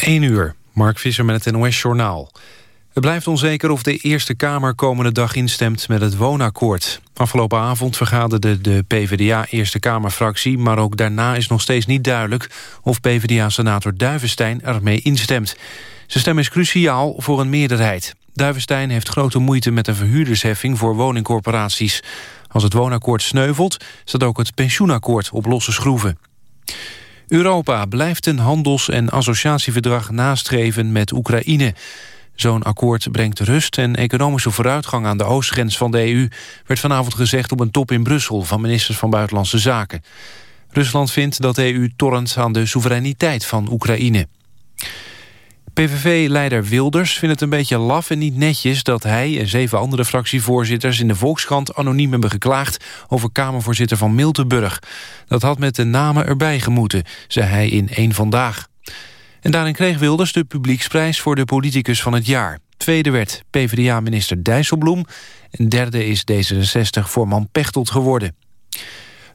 1 uur, Mark Visser met het NOS-journaal. Het blijft onzeker of de Eerste Kamer komende dag instemt met het woonakkoord. Afgelopen avond vergaderde de PvdA-Eerste Kamerfractie... maar ook daarna is nog steeds niet duidelijk... of PvdA-senator Duivenstein ermee instemt. Zijn stem is cruciaal voor een meerderheid. Duivenstein heeft grote moeite met een verhuurdersheffing voor woningcorporaties. Als het woonakkoord sneuvelt, staat ook het pensioenakkoord op losse schroeven. Europa blijft een handels- en associatieverdrag nastreven met Oekraïne. Zo'n akkoord brengt rust en economische vooruitgang aan de oostgrens van de EU... werd vanavond gezegd op een top in Brussel van ministers van Buitenlandse Zaken. Rusland vindt dat de EU torrent aan de soevereiniteit van Oekraïne. PVV-leider Wilders vindt het een beetje laf en niet netjes... dat hij en zeven andere fractievoorzitters in de Volkskrant anoniem hebben geklaagd... over Kamervoorzitter van Miltenburg. Dat had met de namen erbij gemoeten, zei hij in één Vandaag. En daarin kreeg Wilders de publieksprijs voor de politicus van het jaar. Tweede werd PvdA-minister Dijsselbloem... en derde is D66-voorman Pechtold geworden.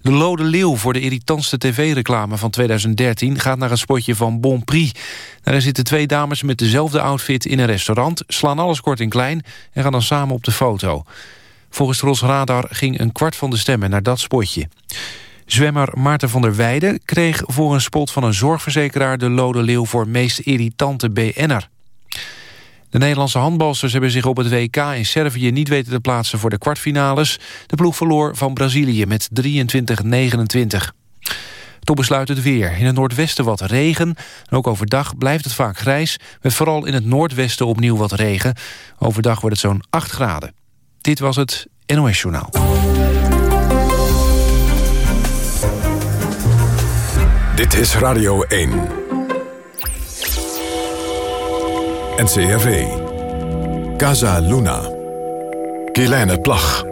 De Lode Leeuw voor de irritantste tv-reclame van 2013... gaat naar een spotje van Bon Prix. Daar zitten twee dames met dezelfde outfit in een restaurant... slaan alles kort en klein en gaan dan samen op de foto. Volgens Tros Radar ging een kwart van de stemmen naar dat spotje. Zwemmer Maarten van der Weijden kreeg voor een spot van een zorgverzekeraar... de Lode Leeuw voor meest irritante BN'er. De Nederlandse handbalsters hebben zich op het WK in Servië niet weten te plaatsen voor de kwartfinales. De ploeg verloor van Brazilië met 23-29. Tot besluit het weer. In het noordwesten wat regen. En ook overdag blijft het vaak grijs. Met vooral in het noordwesten opnieuw wat regen. Overdag wordt het zo'n 8 graden. Dit was het NOS Journaal. Dit is Radio 1. NCRV. Casa Luna. Kielijne Plag.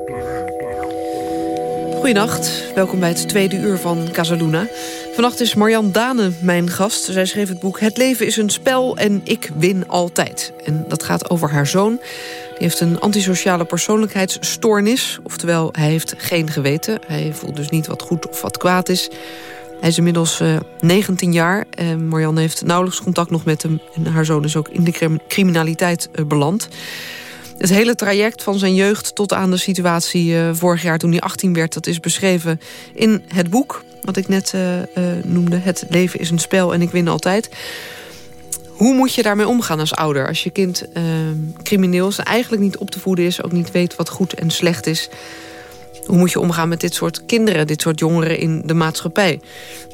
Goedenacht, welkom bij het tweede uur van Casaluna. Vannacht is Marjan Dane mijn gast. Zij schreef het boek Het leven is een spel en ik win altijd. En dat gaat over haar zoon. Die heeft een antisociale persoonlijkheidsstoornis. Oftewel, hij heeft geen geweten. Hij voelt dus niet wat goed of wat kwaad is. Hij is inmiddels uh, 19 jaar. en Marianne heeft nauwelijks contact nog met hem. En haar zoon is ook in de criminaliteit uh, beland. Het hele traject van zijn jeugd tot aan de situatie uh, vorig jaar toen hij 18 werd... dat is beschreven in het boek wat ik net noemde. Het leven is een spel en ik win altijd. Hoe moet je daarmee omgaan als ouder? Als je kind crimineel is en eigenlijk niet op te voeden is... ook niet weet wat goed en slecht is... Hoe moet je omgaan met dit soort kinderen, dit soort jongeren in de maatschappij?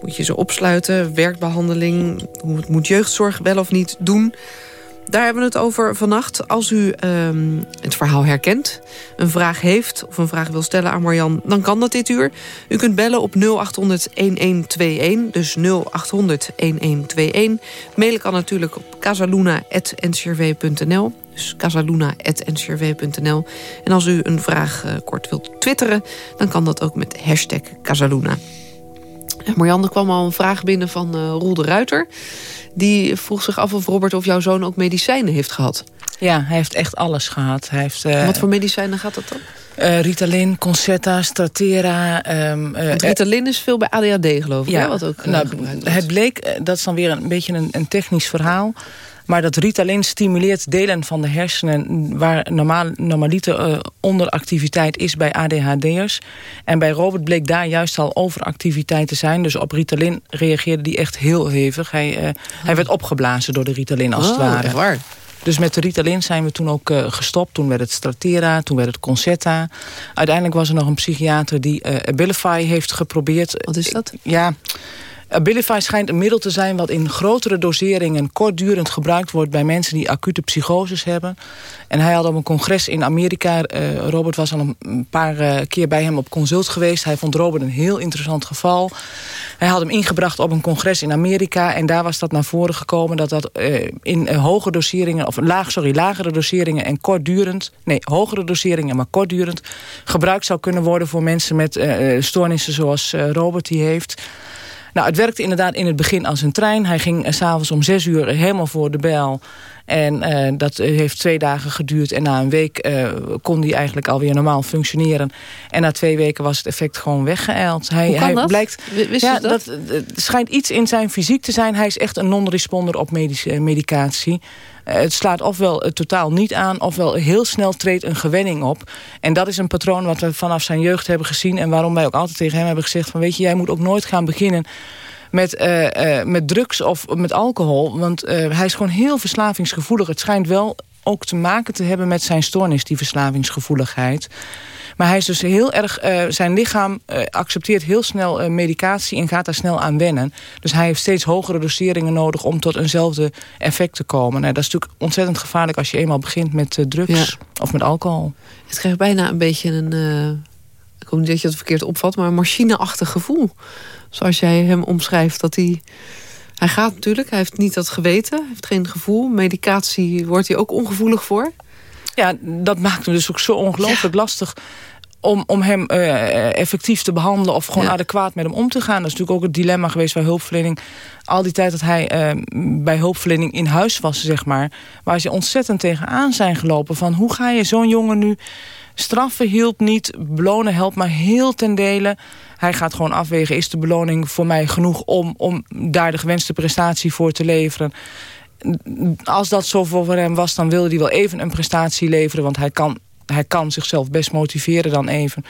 Moet je ze opsluiten, werkbehandeling, hoe moet jeugdzorg wel of niet doen? Daar hebben we het over vannacht. Als u um, het verhaal herkent, een vraag heeft of een vraag wil stellen aan Marjan... dan kan dat dit uur. U kunt bellen op 0800-1121, dus 0800-1121. Mailen kan natuurlijk op casaluna.ncrv.nl. Dus. En als u een vraag uh, kort wilt twitteren... dan kan dat ook met hashtag Casaluna. Marjan, er kwam al een vraag binnen van uh, Roel de Ruiter. Die vroeg zich af of Robert of jouw zoon ook medicijnen heeft gehad. Ja, hij heeft echt alles gehad. Hij heeft, uh, Wat voor medicijnen gaat dat dan? Uh, Ritalin, Concerta, Stratera. Um, uh, Ritalin is veel bij ADHD geloof ik. Ja, hè, wat ook, nou, het bleek, dat is dan weer een beetje een, een technisch verhaal... Maar dat Ritalin stimuleert delen van de hersenen... waar normaal, normaliter uh, onderactiviteit is bij ADHD'ers. En bij Robert bleek daar juist al overactiviteit te zijn. Dus op Ritalin reageerde hij echt heel hevig. Hij, uh, oh. hij werd opgeblazen door de Ritalin als oh, het ware. Echt waar? Dus met de Ritalin zijn we toen ook uh, gestopt. Toen werd het Stratera, toen werd het Concerta. Uiteindelijk was er nog een psychiater die uh, Abilify heeft geprobeerd. Wat is dat? Ja... Abilify schijnt een middel te zijn wat in grotere doseringen kortdurend gebruikt wordt bij mensen die acute psychoses hebben. En hij had op een congres in Amerika, uh, Robert was al een paar uh, keer bij hem op consult geweest. Hij vond Robert een heel interessant geval. Hij had hem ingebracht op een congres in Amerika en daar was dat naar voren gekomen dat dat uh, in hoge doseringen, of laag, sorry, lagere doseringen en kortdurend, nee, hogere doseringen maar kortdurend, gebruikt zou kunnen worden voor mensen met stoornissen zoals Robert die heeft. Nou, het werkte inderdaad in het begin als een trein. Hij ging s'avonds om zes uur helemaal voor de bel. En uh, dat heeft twee dagen geduurd. En na een week uh, kon hij eigenlijk alweer normaal functioneren. En na twee weken was het effect gewoon weggeëild. Hij, hij dat? Blijkt, Wist ja, dat? dat? Schijnt iets in zijn fysiek te zijn. Hij is echt een non-responder op medische, medicatie. Uh, het slaat ofwel het totaal niet aan... ofwel heel snel treedt een gewenning op. En dat is een patroon wat we vanaf zijn jeugd hebben gezien... en waarom wij ook altijd tegen hem hebben gezegd... van weet je, jij moet ook nooit gaan beginnen met, uh, met drugs of met alcohol. Want hij is gewoon heel verslavingsgevoelig. Het schijnt wel ook te maken te hebben met zijn stoornis, die verslavingsgevoeligheid. Maar hij is dus heel erg, uh, zijn lichaam uh, accepteert heel snel uh, medicatie en gaat daar snel aan wennen. Dus hij heeft steeds hogere doseringen nodig om tot eenzelfde effect te komen. Nou, dat is natuurlijk ontzettend gevaarlijk als je eenmaal begint met drugs of met alcohol. Het krijgt bijna een beetje een, ik hoop niet dat je het verkeerd opvat, maar een machineachtig gevoel zoals jij hem omschrijft. Dat hij, hij gaat natuurlijk, hij heeft niet dat geweten, hij heeft geen gevoel. Medicatie wordt hij ook ongevoelig voor. Ja, dat maakt hem dus ook zo ongelooflijk lastig om, om hem uh, effectief te behandelen... of gewoon adequaat met hem om te gaan. Dat is natuurlijk ook het dilemma geweest bij hulpverlening. Al die tijd dat hij uh, bij hulpverlening in huis was, zeg maar... waar ze ontzettend tegenaan zijn gelopen. Van hoe ga je zo'n jongen nu straffen hielp niet, belonen helpt maar heel ten dele... Hij gaat gewoon afwegen, is de beloning voor mij genoeg om, om daar de gewenste prestatie voor te leveren? Als dat zo voor hem was, dan wilde hij wel even een prestatie leveren. Want hij kan hij kan zichzelf best motiveren dan even.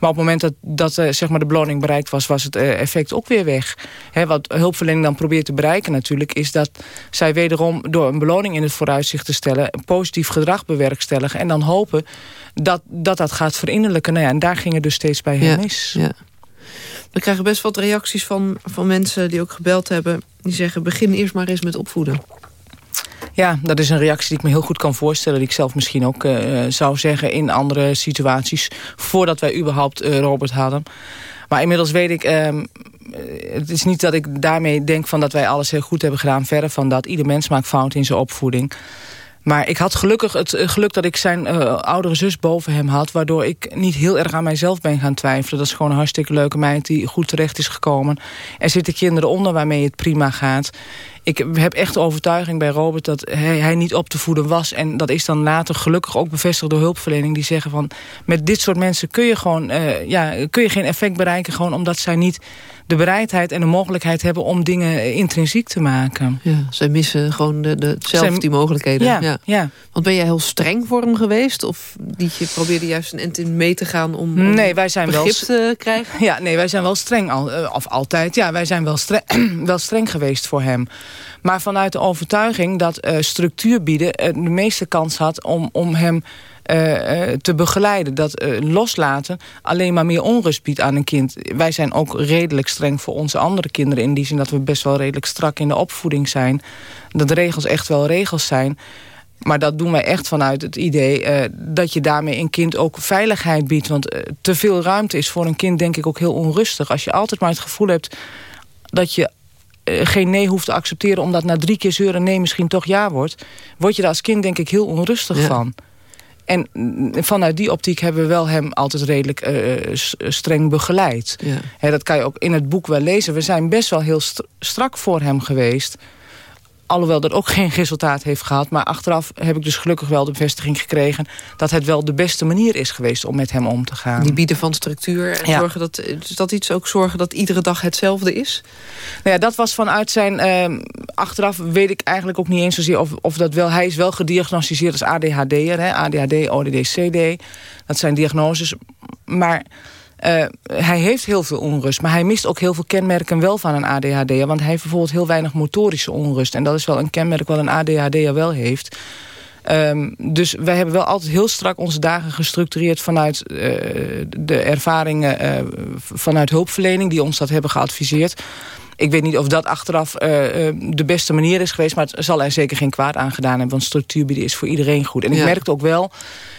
Maar op het moment dat, dat uh, zeg maar de beloning bereikt was... was het uh, effect ook weer weg. He, wat hulpverlening dan probeert te bereiken natuurlijk... is dat zij wederom door een beloning in het vooruitzicht te stellen... een positief gedrag bewerkstelligen... en dan hopen dat dat, dat gaat verinnerlijken. Nou ja, en daar ging het dus steeds bij hem mis. Ja. We krijgen best wat reacties van, van mensen die ook gebeld hebben. Die zeggen, begin eerst maar eens met opvoeden. Ja, dat is een reactie die ik me heel goed kan voorstellen... die ik zelf misschien ook uh, zou zeggen in andere situaties... voordat wij überhaupt uh, Robert hadden. Maar inmiddels weet ik... Uh, het is niet dat ik daarmee denk van dat wij alles heel goed hebben gedaan. Verre van dat. Ieder mens maakt fouten in zijn opvoeding. Maar ik had gelukkig het eh, geluk dat ik zijn oudere zus boven hem had... waardoor ik niet heel erg aan mijzelf ben gaan twijfelen. Dat is gewoon een hartstikke leuke meid die goed terecht is gekomen. Er zitten kinderen onder waarmee het prima gaat ik heb echt de overtuiging bij Robert dat hij, hij, niet op te voeden was. En dat is dan later gelukkig ook bevestigd door hulpverlening. Die zeggen van, met dit soort mensen kun je gewoon uh, ja, kun je geen effect bereiken. Gewoon omdat zij niet de bereidheid en de mogelijkheid hebben om dingen intrinsiek te maken. Ja, zij missen gewoon de, de, zelf die mogelijkheden. Ja, ja. Want ben jij heel streng voor hem geweest? Of die je probeerde juist een end in mee te gaan om, om nee, wij zijn wel, te krijgen? Ja, nee, wij zijn wel streng. Al, eh, of altijd. Ja, wij zijn wel streng, wel streng geweest voor hem. Maar vanuit de overtuiging dat uh, structuur bieden... Uh, de meeste kans had om, om hem uh, te begeleiden. Dat loslaten alleen maar meer onrust biedt aan een kind. Wij zijn ook redelijk streng voor onze andere kinderen... in die zin dat we best wel redelijk strak in de opvoeding zijn. Dat regels echt wel regels zijn... Maar dat doen wij echt vanuit het idee dat je daarmee een kind ook veiligheid biedt. Want te veel ruimte is voor een kind denk ik ook heel onrustig. Als je altijd maar het gevoel hebt dat je geen nee hoeft te accepteren... omdat na drie keer zeuren nee misschien toch ja wordt... word je daar als kind denk ik heel onrustig ja. van. En vanuit die optiek hebben we wel hem altijd redelijk uh, streng begeleid. Ja. He, dat kan je ook in het boek wel lezen. We zijn best wel heel st strak voor hem geweest... Alhoewel dat ook geen resultaat heeft gehad. Maar achteraf heb ik dus gelukkig wel de bevestiging gekregen... dat het wel de beste manier is geweest om met hem om te gaan. Die bieden van structuur. En ja. zorgen dat, is dat iets ook zorgen dat iedere dag hetzelfde is? Nou ja, dat was vanuit zijn... Uh, achteraf weet ik eigenlijk ook niet eens zozeer of, of dat wel... Hij is wel gediagnosticeerd als ADHD'er. ADHD, ODD, CD. Dat zijn diagnoses. Maar uh, hij heeft heel veel onrust, maar hij mist ook heel veel kenmerken wel van een ADHD. Want hij heeft bijvoorbeeld heel weinig motorische onrust. En dat is wel een kenmerk wat een ADHD wel heeft. Um, dus wij hebben wel altijd heel strak onze dagen gestructureerd... vanuit uh, de ervaringen uh, vanuit hulpverlening... die ons dat hebben geadviseerd. Ik weet niet of dat achteraf uh, de beste manier is geweest... maar het zal er zeker geen kwaad aan gedaan hebben... want structuur bieden is voor iedereen goed. En ik ja. merkte ook wel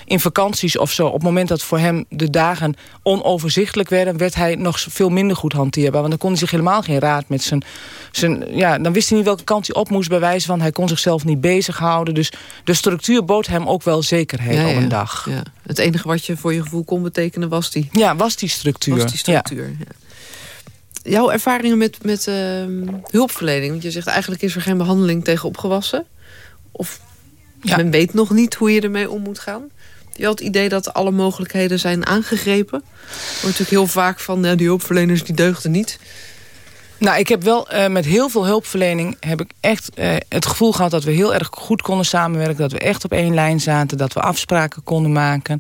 in vakanties of zo... op het moment dat voor hem de dagen onoverzichtelijk werden... werd hij nog veel minder goed hanteerbaar. Want dan kon hij zich helemaal geen raad met zijn... zijn ja, dan wist hij niet welke kant hij op moest bij wijze van... hij kon zichzelf niet bezighouden. Dus de structuur bood hem ook wel zekerheid ja, op een dag. Ja. Het enige wat je voor je gevoel kon betekenen was die... Ja, was die structuur. Was die structuur, ja jouw ervaringen met, met uh, hulpverlening? Want je zegt eigenlijk is er geen behandeling tegen opgewassen. Of Men weet nog niet hoe je ermee om moet gaan. Je had het idee dat alle mogelijkheden zijn aangegrepen. Wordt natuurlijk heel vaak van, ja, die hulpverleners die deugden niet. Nou, ik heb wel uh, met heel veel hulpverlening heb ik echt uh, het gevoel gehad dat we heel erg goed konden samenwerken. Dat we echt op één lijn zaten, dat we afspraken konden maken.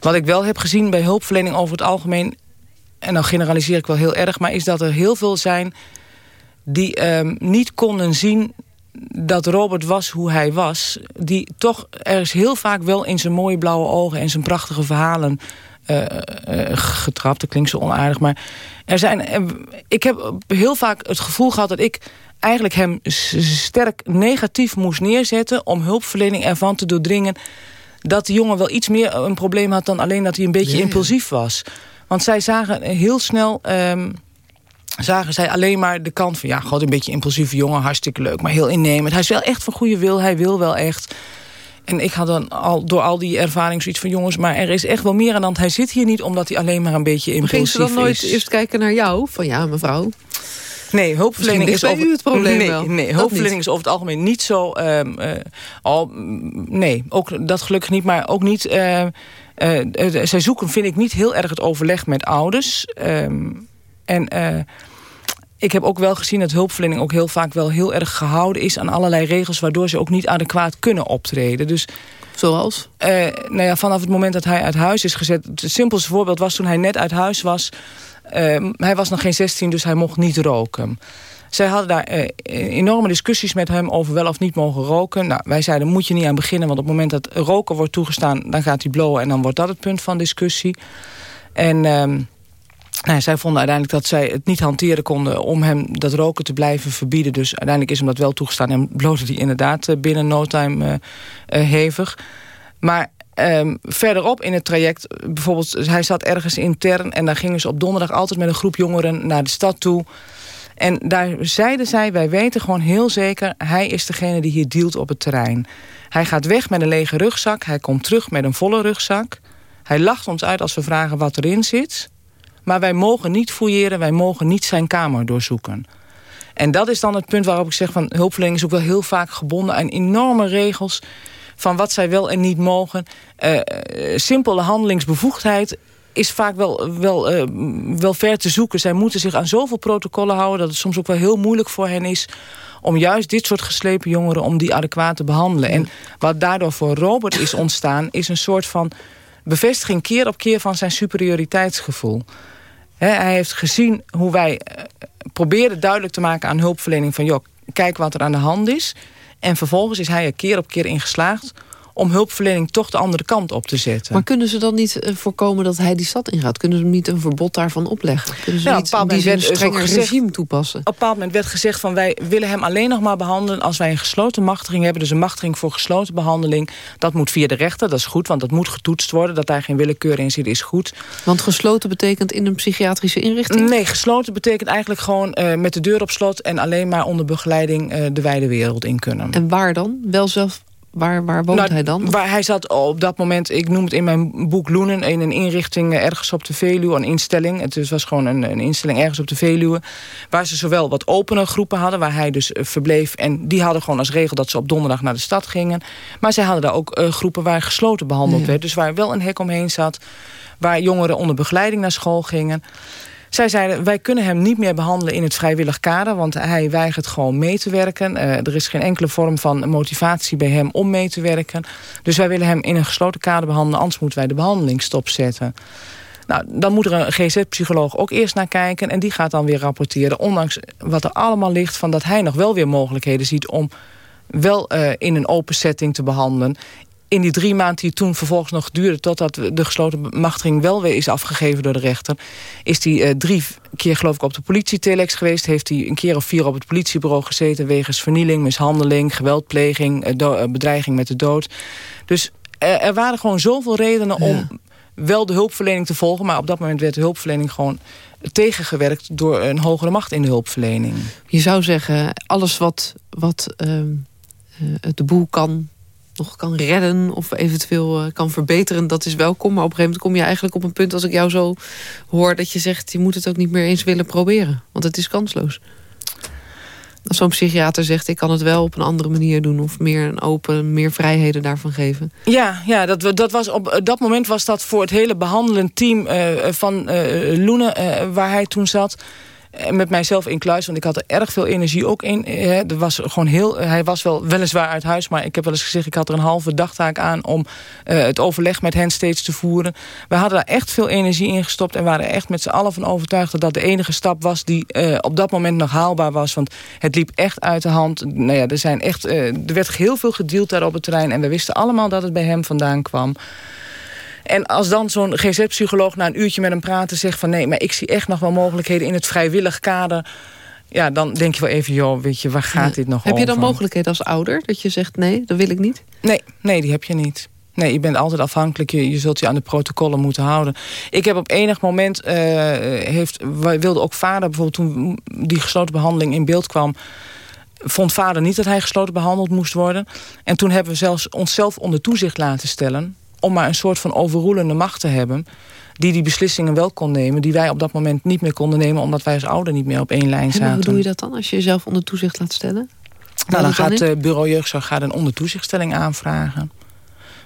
Wat ik wel heb gezien bij hulpverlening over het algemeen, en dan generaliseer ik wel heel erg, maar is dat er heel veel zijn die uh, niet konden zien dat Robert was hoe hij was... die toch ergens heel vaak wel in zijn mooie blauwe ogen... en zijn prachtige verhalen uh, uh, getrapt. Dat klinkt zo onaardig, maar er zijn... ik heb heel vaak het gevoel gehad dat ik eigenlijk hem sterk negatief moest neerzetten... om hulpverlening ervan te doordringen... dat de jongen wel iets meer een probleem had... dan alleen dat hij een beetje impulsief was. Want zij zagen heel snel... Um, zagen zij alleen maar de kant van... ja, god, een beetje impulsieve jongen, hartstikke leuk, maar heel innemend. Hij is wel echt van goede wil, hij wil wel echt. En ik had dan al door al die ervaring zoiets van... jongens, maar er is echt wel meer aan de hand. Hij zit hier niet omdat hij alleen maar een beetje impulsief is. Ging ze dan nooit eerst kijken naar jou? Van ja, mevrouw... Nee, hulpverlening is over het probleem nee, wel. Nee, hulpverlening is over het algemeen niet zo. Um, uh, al, nee, ook dat gelukkig niet, maar ook niet. Uh, uh, zij zoeken, vind ik, niet heel erg het overleg met ouders. Um, en ik heb ook wel gezien dat hulpverlening ook heel vaak wel heel erg gehouden is aan allerlei regels, waardoor ze ook niet adequaat kunnen optreden. Dus Zoals? Uh, nou ja, vanaf het moment dat hij uit huis is gezet. Het simpelste voorbeeld was toen hij net uit huis was. Uh, hij was nog geen 16, dus hij mocht niet roken. Zij hadden daar uh, enorme discussies met hem over wel of niet mogen roken. Nou, wij zeiden, moet je niet aan beginnen, want op het moment dat roken wordt toegestaan... dan gaat hij blowen en dan wordt dat het punt van discussie. En... Uh, nou, zij vonden uiteindelijk dat zij het niet hanteren konden... om hem dat roken te blijven verbieden. Dus uiteindelijk is hem dat wel toegestaan... en blote hij inderdaad binnen no time uh, hevig. Maar um, verderop in het traject, bijvoorbeeld... hij zat ergens intern en daar gingen ze op donderdag... altijd met een groep jongeren naar de stad toe... En daar zeiden zij, wij weten gewoon heel zeker... hij is degene die hier dealt op het terrein. Hij gaat weg met een lege rugzak. Hij komt terug met een volle rugzak. Hij lacht ons uit als we vragen wat erin zit. Maar wij mogen niet fouilleren, wij mogen niet zijn kamer doorzoeken. En dat is dan het punt waarop ik zeg... van hulpverlening is ook wel heel vaak gebonden aan enorme regels... van wat zij wel en niet mogen. Uh, simpele handelingsbevoegdheid is vaak wel, wel, uh, wel ver te zoeken. Zij moeten zich aan zoveel protocollen houden... dat het soms ook wel heel moeilijk voor hen is om juist dit soort geslepen jongeren... om die adequaat te behandelen. En wat daardoor voor Robert is ontstaan... is een soort van bevestiging keer op keer van zijn superioriteitsgevoel. hij heeft gezien hoe wij uh, proberen duidelijk te maken aan hulpverlening... van joh, kijk wat er aan de hand is. En vervolgens is hij er keer op keer in geslaagd om hulpverlening toch de andere kant op te zetten. Maar kunnen ze dan niet uh, voorkomen dat hij die stad ingaat? Kunnen ze hem niet een verbod daarvan opleggen? Kunnen ze ja, niet op die een strenger regime toepassen? Op een bepaald moment werd gezegd van wij willen hem alleen nog maar behandelen... als wij een gesloten machtiging hebben. Dus een machtiging voor gesloten behandeling. Dat moet via de rechter, dat is goed, want dat moet getoetst worden. Dat daar geen willekeur in zit, is goed. Want gesloten betekent in een psychiatrische inrichting? Nee, gesloten betekent eigenlijk gewoon uh, met de deur op slot... en alleen maar onder begeleiding uh, de wijde wereld in kunnen. En waar dan? Wel zelf Waar, waar woont nou, hij dan? Waar hij zat op dat moment, ik noem het in mijn boek Loenen... in een inrichting ergens op de Veluwe, een instelling. Het was gewoon een, een instelling ergens op de Veluwe... waar ze zowel wat opene groepen hadden, waar hij dus uh, verbleef... en die hadden gewoon als regel dat ze op donderdag naar de stad gingen. Maar zij hadden daar ook uh, groepen waar gesloten behandeld ja. werd. Dus waar wel een hek omheen zat, waar jongeren onder begeleiding naar school gingen... Zij zeiden, wij kunnen hem niet meer behandelen in het vrijwillig kader... want hij weigert gewoon mee te werken. Uh, er is geen enkele vorm van motivatie bij hem om mee te werken. Dus wij willen hem in een gesloten kader behandelen... anders moeten wij de behandeling stopzetten. Nou, dan moet er een GZ-psycholoog ook eerst naar kijken... en die gaat dan weer rapporteren, ondanks wat er allemaal ligt... van dat hij nog wel weer mogelijkheden ziet om wel uh, in een open setting te behandelen in die drie maanden die toen vervolgens nog duurde... totdat de gesloten machtiging wel weer is afgegeven door de rechter... is hij uh, drie keer geloof ik op de politietelex geweest. Heeft hij een keer of vier op het politiebureau gezeten... wegens vernieling, mishandeling, geweldpleging, uh, bedreiging met de dood. Dus uh, er waren gewoon zoveel redenen om wel de hulpverlening te volgen... maar op dat moment werd de hulpverlening gewoon tegengewerkt... door een hogere macht in de hulpverlening. Je zou zeggen, alles wat, wat de boel kan nog kan redden of eventueel uh, kan verbeteren, dat is welkom. Maar op een gegeven moment kom je eigenlijk op een punt, als ik jou zo hoor, dat je zegt, je moet het ook niet meer eens willen proberen. Want het is kansloos. Als zo'n psychiater zegt, ik kan het wel op een andere manier doen... of meer een open, meer vrijheden daarvan geven. Ja, ja dat, dat was op dat moment was dat voor het hele behandelend team uh, van uh, Loenen... Waar hij toen zat met mijzelf in kluis, want ik had er erg veel energie ook in. Hè. Er was gewoon heel, hij was wel weliswaar uit huis, maar ik heb wel eens gezegd... ik had er een halve dagtaak aan om het overleg met hen steeds te voeren. We hadden daar echt veel energie in gestopt... en waren echt met z'n allen van overtuigd dat dat de enige stap was... die op dat moment nog haalbaar was, want het liep echt uit de hand. Nou ja, er, zijn echt, er werd heel veel gedeeld daar op het terrein... en we wisten allemaal dat het bij hem vandaan kwam... En als dan zo'n GZ-psycholoog na een uurtje met hem praten zegt van... nee, maar ik zie echt nog wel mogelijkheden in het vrijwillig kader... ja, dan denk je wel even, joh, weet je, waar gaat dit nog heb over? Heb je dan mogelijkheden als ouder? Dat je zegt, nee, dat wil ik niet? Nee, nee die heb je niet. Nee, je bent altijd afhankelijk. Je, je zult je aan de protocollen moeten houden. Ik heb op enig moment... Uh, heeft, wilde ook vader bijvoorbeeld toen die gesloten behandeling in beeld kwam vond vader niet dat hij gesloten behandeld moest worden. En toen hebben we zelfs onszelf onder toezicht laten stellen om maar een soort van overroelende macht te hebben... die die beslissingen wel kon nemen... die wij op dat moment niet meer konden nemen... omdat wij als ouder niet meer op één lijn zaten. En hoe doe je dat dan, als je jezelf onder toezicht laat stellen? Nou, dan gaat het bureau jeugdzorg gaat een ondertoezichtstelling aanvragen.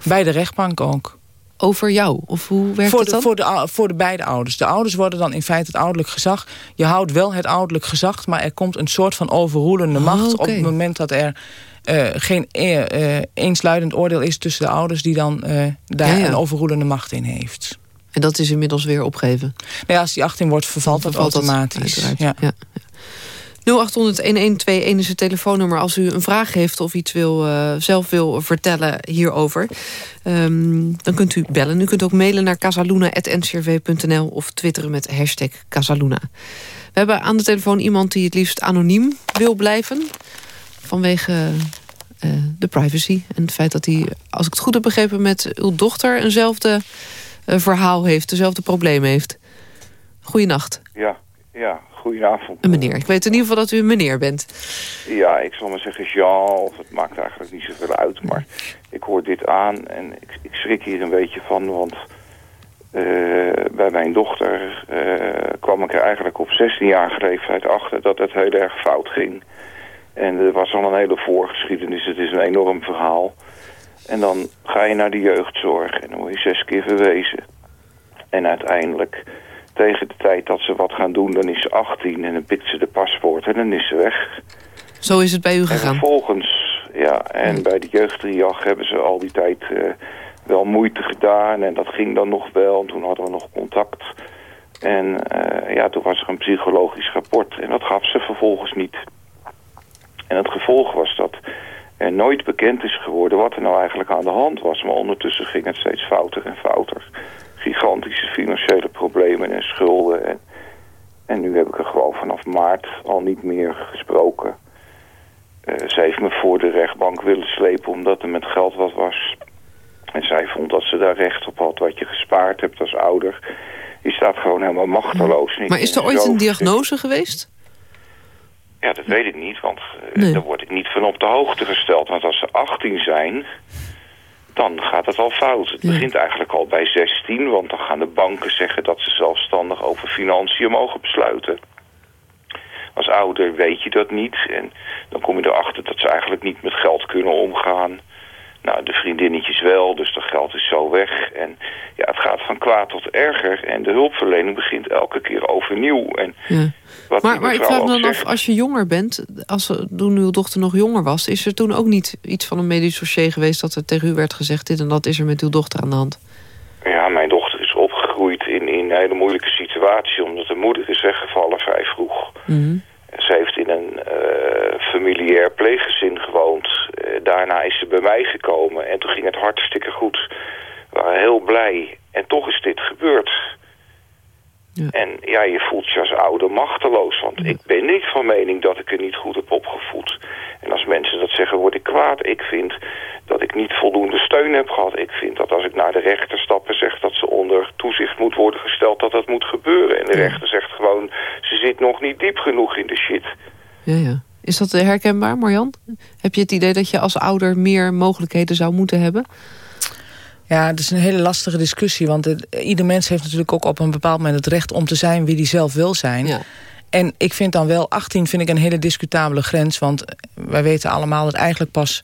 Bij de rechtbank ook. Over jou? Of hoe werkt voor de, dan? Voor de, voor de beide ouders. De ouders worden dan in feite het ouderlijk gezag. Je houdt wel het ouderlijk gezag... maar er komt een soort van overroelende Oh, macht... op het moment dat er uh, geen uh, eensluidend oordeel is tussen de ouders... die dan daar Ja, ja. een overroelende macht in heeft. En dat is inmiddels weer opgegeven? Nou ja, als die 18 wordt, vervalt dat automatisch. ja. ja. 0800-1121 is het telefoonnummer als u een vraag heeft... of iets wil, uh, zelf wil vertellen hierover. Um, dan kunt u bellen. U kunt ook mailen naar casaluna.ncrv.nl... of twitteren met hashtag Casaluna. We hebben aan de telefoon iemand die het liefst anoniem wil blijven... vanwege uh, de privacy en het feit dat hij, als ik het goed heb begrepen... met uw dochter eenzelfde uh, verhaal heeft, dezelfde probleem heeft. Goeienacht. Ja, ja, goedenavond. Een meneer. Ik weet in ieder geval dat u een meneer bent. Ja, ik zal maar zeggen Jean, of het maakt eigenlijk niet zoveel uit. Maar ik hoor dit aan en ik, ik schrik hier een beetje van, want uh, bij mijn dochter uh, kwam ik er eigenlijk op 16-jarige leeftijd achter dat het heel erg fout ging. En er was al een hele voorgeschiedenis, het is een enorm verhaal. En dan ga je naar de jeugdzorg en dan word je zes keer verwezen. En uiteindelijk tegen de tijd dat ze wat gaan doen, dan is ze 18 en dan pikt ze de paspoort en dan is ze weg. Zo is het bij u En gegaan? vervolgens, ja, en ja. bij de jeugdtriag hebben ze al die tijd uh, wel moeite gedaan en dat ging dan nog wel. En toen hadden we nog contact. En uh, ja, toen was er een psychologisch rapport en dat gaf ze vervolgens niet. En het gevolg was dat er nooit bekend is geworden wat er nou eigenlijk aan de hand was. Maar ondertussen ging het steeds fouter en fouter gigantische financiële problemen en schulden. En, en nu heb ik er gewoon vanaf maart al niet meer gesproken. Uh, ze heeft me voor de rechtbank willen slepen omdat er met geld wat was. En zij vond dat ze daar recht op had wat je gespaard hebt als ouder. Die staat gewoon helemaal machteloos. Maar is er ooit een diagnose geweest? Ja, dat weet ik niet, want uh, nee. daar word ik niet van op de hoogte gesteld. Want als ze 18 zijn, dan gaat het al fout. Het ja. begint eigenlijk al bij 16, want dan gaan de banken zeggen dat ze zelfstandig over financiën mogen besluiten. Als ouder weet je dat niet en dan kom je erachter dat ze eigenlijk niet met geld kunnen omgaan. Nou, de vriendinnetjes wel, dus dat geld is zo weg. En ja, het gaat van kwaad tot erger en de hulpverlening begint elke keer overnieuw. En ja. wat maar maar ik vraag me dan af, als je jonger bent, als toen uw dochter nog jonger was... is er toen ook niet iets van een medisch dossier geweest... dat er tegen u werd gezegd, dit en dat is er met uw dochter aan de hand? Ja, mijn dochter is opgegroeid in, in een hele moeilijke situatie... omdat de moeder is weggevallen vrij vroeg. Mm -hmm. Ze heeft in een uh, familiair pleeggezin gewoond. Daarna is ze bij mij gekomen en toen ging het hartstikke goed. We waren heel blij. En toch is dit gebeurd. Ja. En ja, je voelt je als ouder machteloos. Want ja. ik ben niet van mening dat ik er niet goed heb opgevoed. En als mensen dat zeggen, word ik kwaad. Ik vind dat ik niet voldoende steun heb gehad. Ik vind dat als ik naar de rechter stap en zeg dat ze onder toezicht moet worden gesteld... dat dat moet gebeuren. En de Ja. rechter zegt gewoon, ze zit nog niet diep genoeg in de shit. Ja, ja. Is dat herkenbaar, Marjan? Heb je het idee dat je als ouder meer mogelijkheden zou moeten hebben? Ja, het is een hele lastige discussie. Want het, ieder mens heeft natuurlijk ook op een bepaald moment het recht om te zijn wie die zelf wil zijn. Ja. En ik vind dan wel, 18 vind ik een hele discutabele grens. Want wij weten allemaal dat eigenlijk pas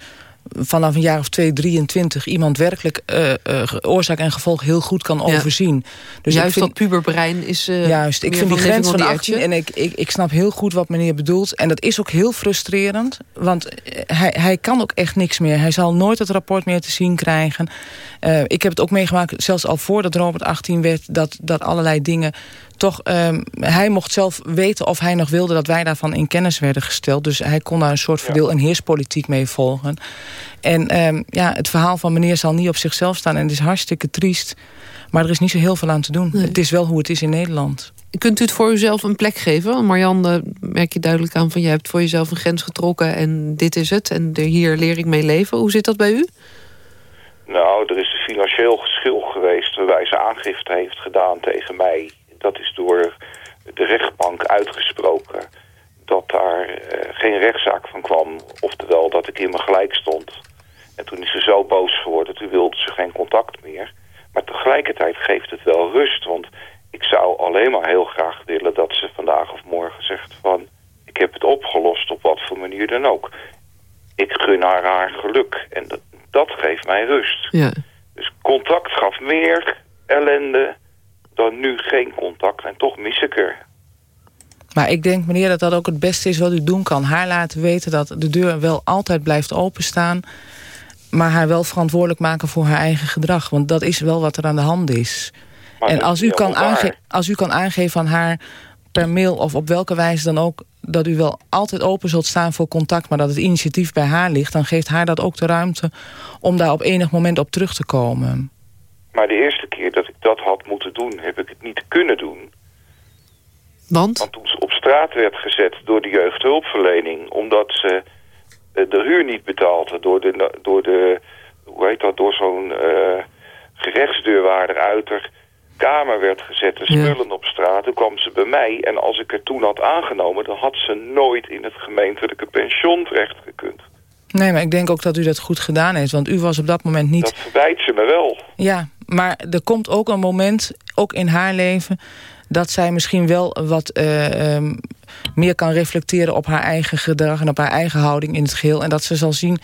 vanaf een jaar of 2, 23 iemand werkelijk uh, uh, oorzaak en gevolg heel goed kan overzien. Dus juist vind, dat puberbrein is uh, Juist, ik vind die grens van 18 en ik, ik, ik snap heel goed wat meneer bedoelt. En dat is ook heel frustrerend, want hij, hij kan ook echt niks meer. Hij zal nooit het rapport meer te zien krijgen. ik heb het ook meegemaakt, zelfs al voordat Robert 18 werd... dat, dat allerlei dingen toch, um, hij mocht zelf weten of hij nog wilde dat wij daarvan in kennis werden gesteld. Dus hij kon daar een soort verdeel- en heerspolitiek mee volgen. En um, ja, het verhaal van meneer zal niet op zichzelf staan. En het is hartstikke triest. Maar er is niet zo heel veel aan te doen. Het is wel hoe het is in Nederland. Kunt u het voor uzelf een plek geven? Marjan, merk je duidelijk aan van... je hebt voor jezelf een grens getrokken en dit is het. En hier leer ik mee leven. Hoe zit dat bij u? Nou, er is een financieel geschil geweest... waarbij ze aangifte heeft gedaan tegen mij dat is door de rechtbank uitgesproken dat daar uh, geen rechtszaak van kwam. Oftewel dat ik in mijn gelijk stond. En toen is ze zo boos geworden, toen wilde ze geen contact meer. Maar tegelijkertijd geeft het wel rust, want ik zou alleen maar heel graag willen dat ze vandaag of morgen zegt van... ik heb het opgelost op wat voor manier dan ook. Ik gun haar haar geluk en dat, dat geeft mij rust. Ja. Dus contact gaf meer ellende dan nu geen contact en toch mis ik er. Maar ik denk, meneer, dat dat ook het beste is wat u doen kan. Haar laten weten dat de deur wel altijd blijft openstaan... maar haar wel verantwoordelijk maken voor haar eigen gedrag. Want dat is wel wat er aan de hand is. en als u, kan als u kan aangeven aan haar per mail of op welke wijze dan ook... dat u wel altijd open zult staan voor contact... maar dat het initiatief bij haar ligt... dan geeft haar dat ook de ruimte om daar op enig moment op terug te komen. Maar de eerste keer dat ik dat had moeten doen, heb ik het niet kunnen doen. Want? Want toen ze op straat werd gezet door de jeugdhulpverlening... omdat ze eh, de huur niet betaalde door de, door de hoe heet dat, door zo'n uh, gerechtsdeurwaarder uit haar kamer werd gezet, de spullen op straat. Toen kwam ze bij mij en als ik het toen had aangenomen... dan had ze nooit in het gemeentelijke pension terecht gekund. Nee, maar ik denk ook dat u dat goed gedaan heeft. Want u was op dat moment niet... Dat verwijt ze me wel. Ja, maar er komt ook een moment, ook in haar leven... dat zij misschien wel wat uh, um, meer kan reflecteren op haar eigen gedrag... en op haar eigen houding in het geheel. En dat ze zal zien...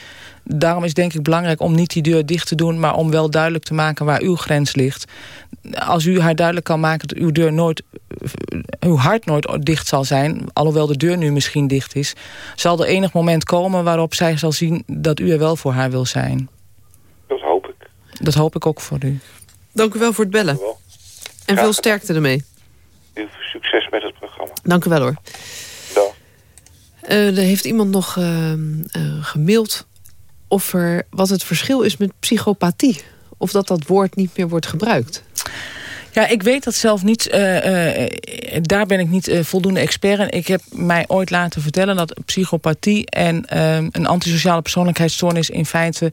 Daarom is denk ik belangrijk om niet die deur dicht te doen... maar om wel duidelijk te maken waar uw grens ligt. Als u haar duidelijk kan maken dat uw deur nooit... uw hart nooit dicht zal zijn... alhoewel de deur nu misschien dicht is... zal er enig moment komen waarop zij zal zien... dat u er wel voor haar wil zijn. Dat hoop ik. Dat hoop ik ook voor u. Dank u wel voor het bellen. En veel sterkte ermee. Succes met het programma. Dank u wel hoor. Uh, er heeft iemand nog uh, uh, gemaild of er, wat het verschil is met psychopathie. Of dat dat woord niet meer wordt gebruikt. Ja, ik weet dat zelf niet. Uh, uh, daar ben ik niet uh, voldoende expert in. Ik heb mij ooit laten vertellen dat psychopathie en ehm, een antisociale persoonlijkheidsstoornis in feite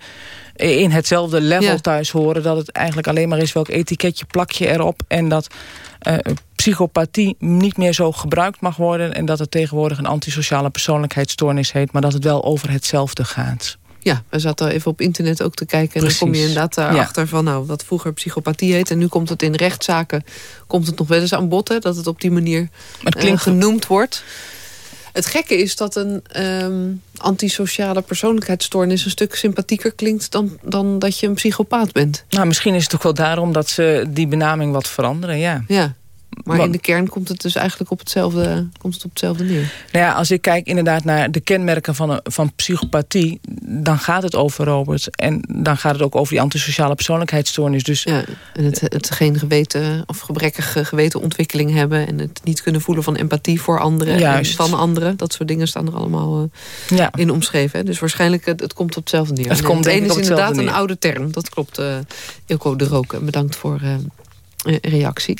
in hetzelfde level ja. thuis horen. Dat het eigenlijk alleen maar is welk etiketje plak je erop. En dat psychopathie niet meer zo gebruikt mag worden. En dat het tegenwoordig een antisociale persoonlijkheidsstoornis heet. Maar dat het wel over hetzelfde gaat. Ja, we zaten even op internet ook te kijken. En dan kom je inderdaad daarachter ja. van nou, wat vroeger psychopathie heet. En nu komt het in rechtszaken komt het nog wel eens aan bod. Hè, dat het op die manier het klinkt uh, genoemd wordt. Het gekke is dat een um, antisociale persoonlijkheidsstoornis... een stuk sympathieker klinkt dan, dan dat je een psychopaat bent. Nou, misschien is het toch wel daarom dat ze die benaming wat veranderen, ja. Ja. Maar in de kern komt het dus eigenlijk op hetzelfde, komt het op hetzelfde neer. Nou ja, als ik kijk inderdaad naar de kenmerken van, van psychopathie... dan gaat het over Robert. En dan gaat het ook over die antisociale persoonlijkheidsstoornis. Dus, ja, en het, het geen geweten of gebrekkige gewetenontwikkeling hebben... en het niet kunnen voelen van empathie voor anderen Juist. en van anderen. Dat soort dingen staan er allemaal uh, ja. in omschreven. Hè? Dus waarschijnlijk, het, het komt op hetzelfde neer. Het, komt, het ene is inderdaad een oude term. Dat klopt, uh, Ilko de Roken. Bedankt voor... Uh, reactie.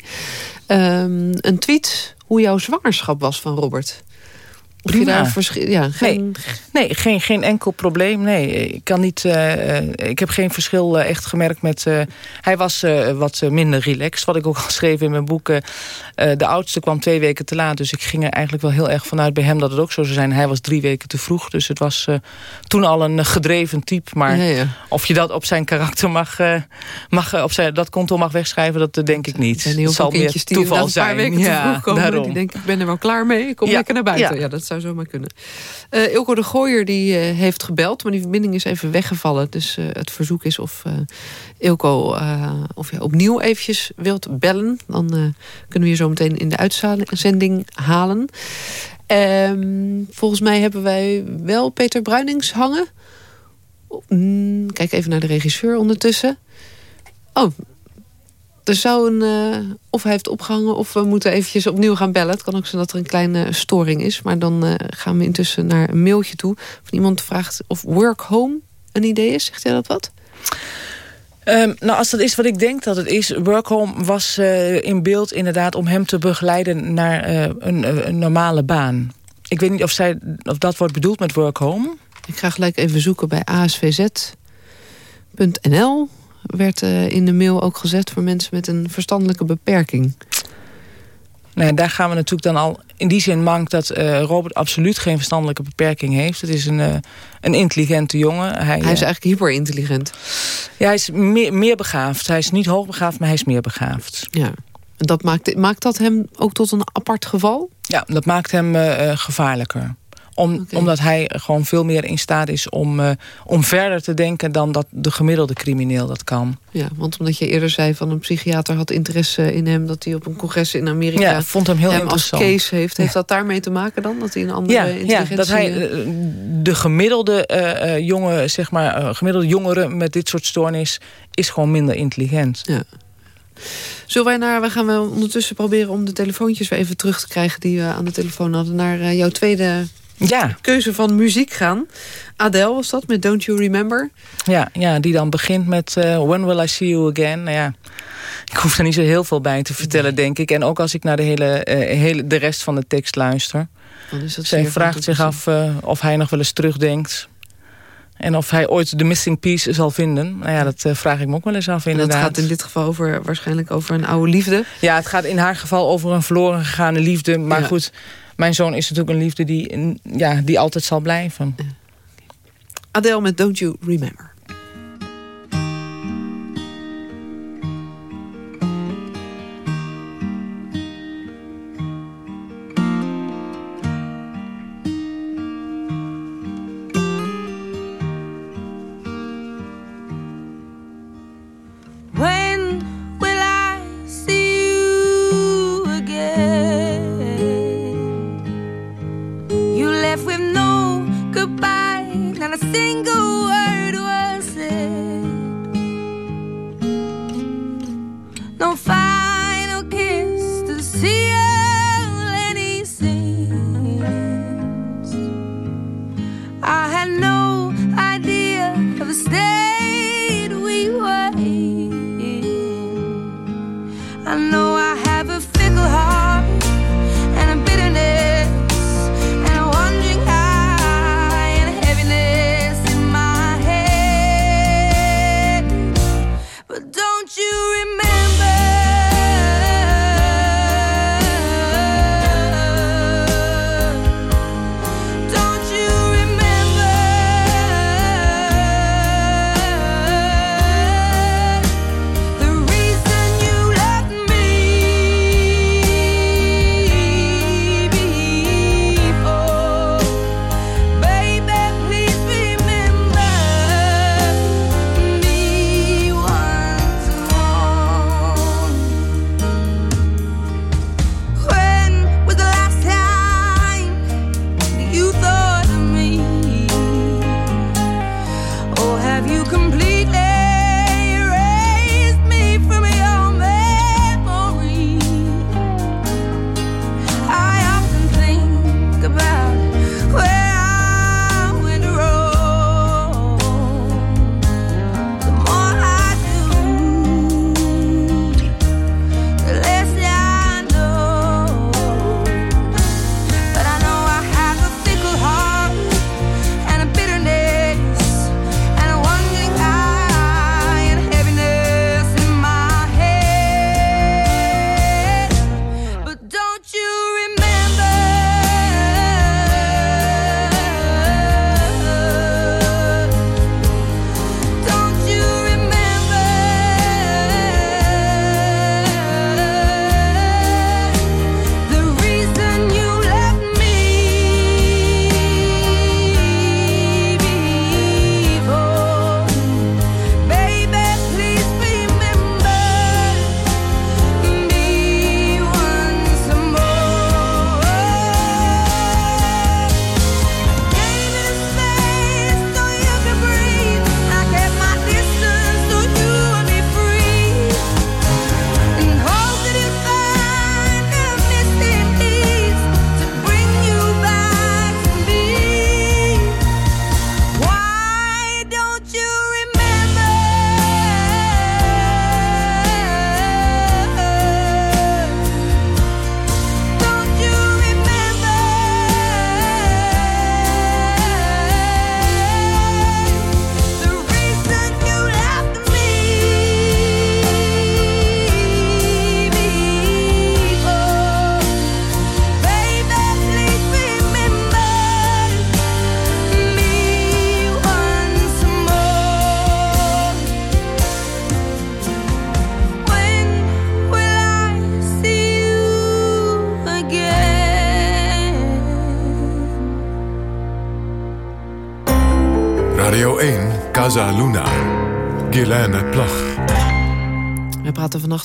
Um, een tweet hoe jouw zwangerschap was van Robert. Of je daar verschil, ja, geen... Nee, nee, geen, geen enkel probleem. Nee, ik kan niet. Uh, ik heb geen verschil uh, echt gemerkt met. Uh, hij was wat minder relaxed, wat ik ook al schreef in mijn boek. de oudste kwam twee weken te laat, dus ik ging er eigenlijk wel heel erg vanuit bij hem dat het ook zo zou zijn. Hij was drie weken te vroeg, dus het was toen al een gedreven type. Maar ja, ja. of je dat op zijn karakter mag, mag op zijn, dat konto mag wegschrijven, dat denk ik niet. Kindjes die toeval zijn. een paar weken te vroeg komen, daarom. die denken ik ben er wel klaar mee, ik kom lekker naar buiten. Ja, dat zou zomaar kunnen. Uh, Ilko de Gooier die, uh, heeft gebeld, maar die verbinding is even weggevallen. Dus uh, het verzoek is of Ilko of je opnieuw eventjes wilt bellen. Dan kunnen we je zo meteen in de uitzending halen. Um, volgens mij hebben wij wel Peter Bruinings hangen. Mm, kijk even naar de regisseur ondertussen. Oh, er zou een... Uh, of hij heeft opgehangen of we moeten eventjes opnieuw gaan bellen. Het kan ook zijn dat er een kleine storing is. Maar dan uh, gaan we intussen naar een mailtje toe. Van iemand vraagt of work home een idee is. Zegt jij dat wat? Um, nou, als dat is wat ik denk dat het is... Workhome was uh, in beeld inderdaad om hem te begeleiden... naar een, een, normale baan. Ik weet niet of, zij, of dat wordt bedoeld met workhome. Ik ga gelijk even zoeken bij asvz.nl werd uh, in de mail ook gezet voor mensen met een verstandelijke beperking. Nee, daar gaan we natuurlijk dan al in die zin mank dat uh, Robert absoluut geen verstandelijke beperking heeft. Het is een, uh, een intelligente jongen. Hij, hij is eigenlijk hyperintelligent. Ja, hij is meer, meer begaafd. Hij is niet hoogbegaafd, maar hij is meer begaafd. Ja. En dat maakt, maakt dat hem ook tot een apart geval? Ja, dat maakt hem gevaarlijker. Om, Omdat hij gewoon veel meer in staat is om, uh, om verder te denken... dan dat de gemiddelde crimineel dat kan. Ja, want omdat je eerder zei van een psychiater had interesse in hem... dat hij op een congres in Amerika ja, vond hem, heel hem als case heeft. Heeft dat daarmee te maken dan? Dat hij een andere ja, intelligentie... Ja, dat hij eh, de gemiddelde, uh, jongen, zeg maar, gemiddelde jongeren met dit soort stoornis... is gewoon minder intelligent. Ja. Zullen wij naar, we gaan we ondertussen proberen om de telefoontjes weer even terug te krijgen... die we aan de telefoon hadden, naar jouw tweede ja. keuze van muziek gaan. Adele was dat, met Don't You Remember? Ja, ja die dan begint met uh, When Will I See You Again? Nou ja, ik hoef er niet zo heel veel bij te vertellen, denk ik. En ook als ik naar de, hele, uh, hele, de rest van de tekst luister. Zij vraagt zich af uh, of hij nog wel eens terugdenkt. En of hij ooit de missing piece zal vinden. Nou ja, dat vraag ik me ook wel eens af inderdaad. En dat gaat in dit geval over, waarschijnlijk over een oude liefde? Ja, het gaat in haar geval over een verloren gegaane liefde. Maar goed, mijn zoon is natuurlijk een liefde die, ja, die altijd zal blijven. Adele met Don't You Remember.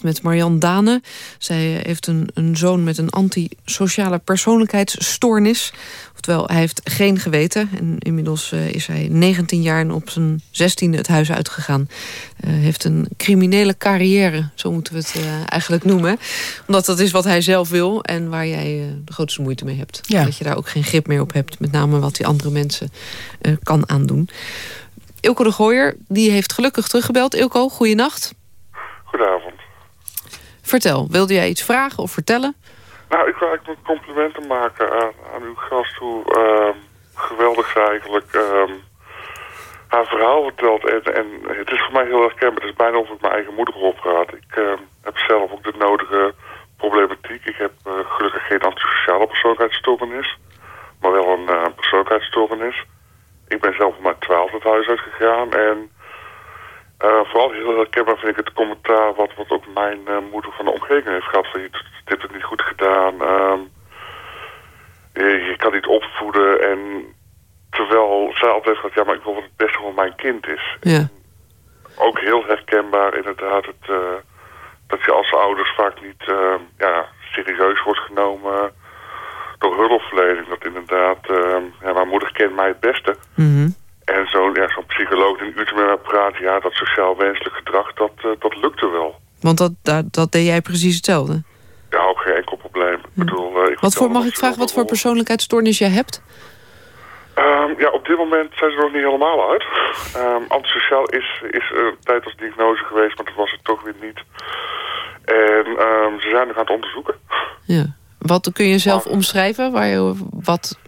Met Marianne Dane. Zij heeft een, een zoon met een antisociale persoonlijkheidsstoornis. Oftewel, hij heeft geen geweten. En inmiddels uh, is hij 19 jaar en op zijn 16e het huis uitgegaan. Uh, heeft een criminele carrière, zo moeten we het uh, eigenlijk noemen. Omdat dat is wat hij zelf wil en waar jij de grootste moeite mee hebt. Ja. Dat je daar ook geen grip meer op hebt. Met name wat die andere mensen kan aandoen. Ilko de Gooier, die heeft gelukkig teruggebeld. Ilko, goeienacht. Goedenavond. Vertel, wilde jij iets vragen of vertellen? Nou, ik wil eigenlijk complimenten maken aan, aan uw gast. Hoe uh, geweldig ze eigenlijk uh, haar verhaal vertelt. En, en het is voor mij heel herkenbaar. Het is bijna of ik mijn eigen moeder oppraat. Ik uh, heb zelf ook de nodige problematiek. Ik heb uh, gelukkig geen antisociale persoonlijkheidsstoornis. Maar wel een uh, persoonlijkheidsstoornis. Ik ben zelf op mijn twaalf het huis uitgegaan. En uh, vooral heel herkenbaar vind ik het commentaar wat, wat ook mijn uh, moeder van de omgeving heeft gehad. Van je hebt het niet goed gedaan. Uh, je, je, kan niet opvoeden. En terwijl zij altijd heeft gehad, ja maar ik wil wat het beste voor mijn kind is. Ja. Ook heel herkenbaar inderdaad het, uh, dat je als ouders vaak niet ja, serieus wordt genomen door hulpverlening. Dat inderdaad, ja, mijn moeder kent mij het beste. Mm -hmm. En zo'n ja, zo'n psycholoog die een uurtje met mij praat... ja, dat sociaal wenselijk gedrag, dat, uh, dat lukte wel. Want dat, dat, dat deed jij precies hetzelfde? Ja, ook geen enkel probleem. Ik bedoel, uh, ik wat voor, mag ik vragen wat voor persoonlijkheidsstoornis jij hebt? Um, ja, op dit moment zijn ze er nog niet helemaal uit. Um, antisociaal is, is een tijd als diagnose geweest, maar dat was het toch weer niet. En um, ze zijn nog aan het onderzoeken. Ja. Wat kun je zelf maar, omschrijven? Waar je, wat,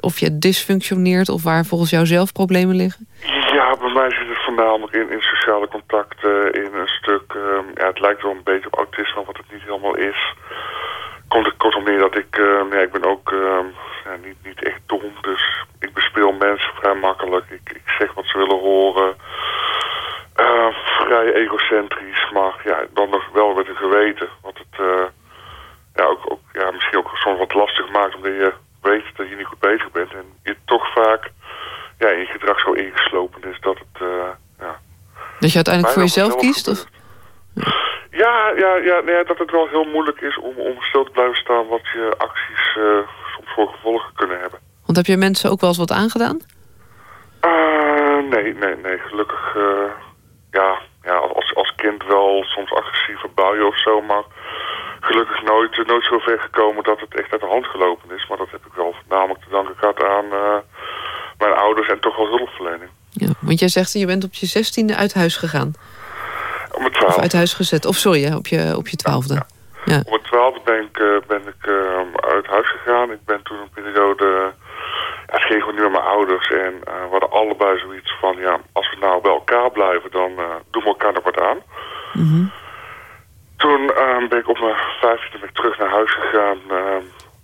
of je dysfunctioneert of waar volgens jou zelf problemen liggen? Ja, bij mij zit het voornamelijk in, in sociale contacten, in een stuk... Um, ja, het lijkt wel een beetje op autisme, wat het niet helemaal is. Komt er kortom neer dat ik... Um, ja, ik ben ook um, ja, niet, niet echt dom, dus ik bespeel mensen vrij makkelijk. Ik, ik zeg wat ze willen horen. Vrij egocentrisch, maar ja, dan nog wel met een geweten. Wat het uh, ja, ook, ook, ja, misschien ook soms wat lastig maakt, omdat je weet dat je niet goed bezig bent. En je toch vaak ja, in je gedrag zo ingeslopen is dat het... Uh, ja, dat je uiteindelijk voor jezelf kiest? Of? Ja, ja, ja, nee, dat het wel heel moeilijk is om, om stil te blijven staan... wat je acties uh, soms voor gevolgen kunnen hebben. Want heb je mensen ook wel eens wat aangedaan? Uh, nee, nee, nee. Gelukkig, ja, ja als, als kind wel soms agressieve buien of zo... maar gelukkig nooit, nooit zo ver gekomen dat het echt uit de hand gelopen is. Maar dat heb ik wel namelijk te danken gehad aan uh, mijn ouders en toch wel hulpverlening. Ja, want jij zegt, je bent op je zestiende uit huis gegaan. Op mijn twaalfde. Of uit huis gezet. Of sorry, op je, op je twaalfde. Ja, ja. Ja. Op mijn twaalfde ben ik, uh, ben ik uh, uit huis gegaan. Ik ben toen een periode... Ja, het ging gewoon niet met mijn ouders. En we hadden allebei zoiets van... Ja, als we nou bij elkaar blijven, dan doen we elkaar nog wat aan. Mm -hmm. Toen uh, ben ik op mijn vijftiende ben ik terug naar huis gegaan. Uh,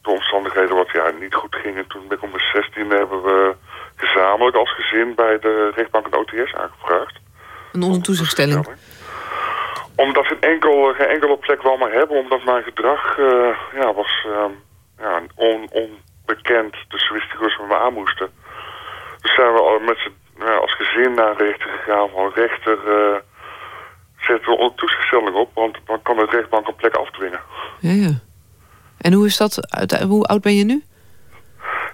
door omstandigheden wat ja, niet goed ging. En toen ben ik op mijn zestiende hebben we gezamenlijk als gezin bij de rechtbank een OTS aangevraagd. Een ondertoezichtstelling? Omdat geen, enkel, geen enkele plek wel maar hebben. Omdat mijn gedrag uh, ja, was ja, on, onbekend. Dus ze wisten hoe ze me aan moesten. Dus zijn we al met z'n, als gezin naar de rechter gegaan. Van rechter zetten we onder toezichtstelling op, want dan kan de rechtbank een plek afdwingen. Ja, ja. En hoe is dat? Hoe oud ben je nu?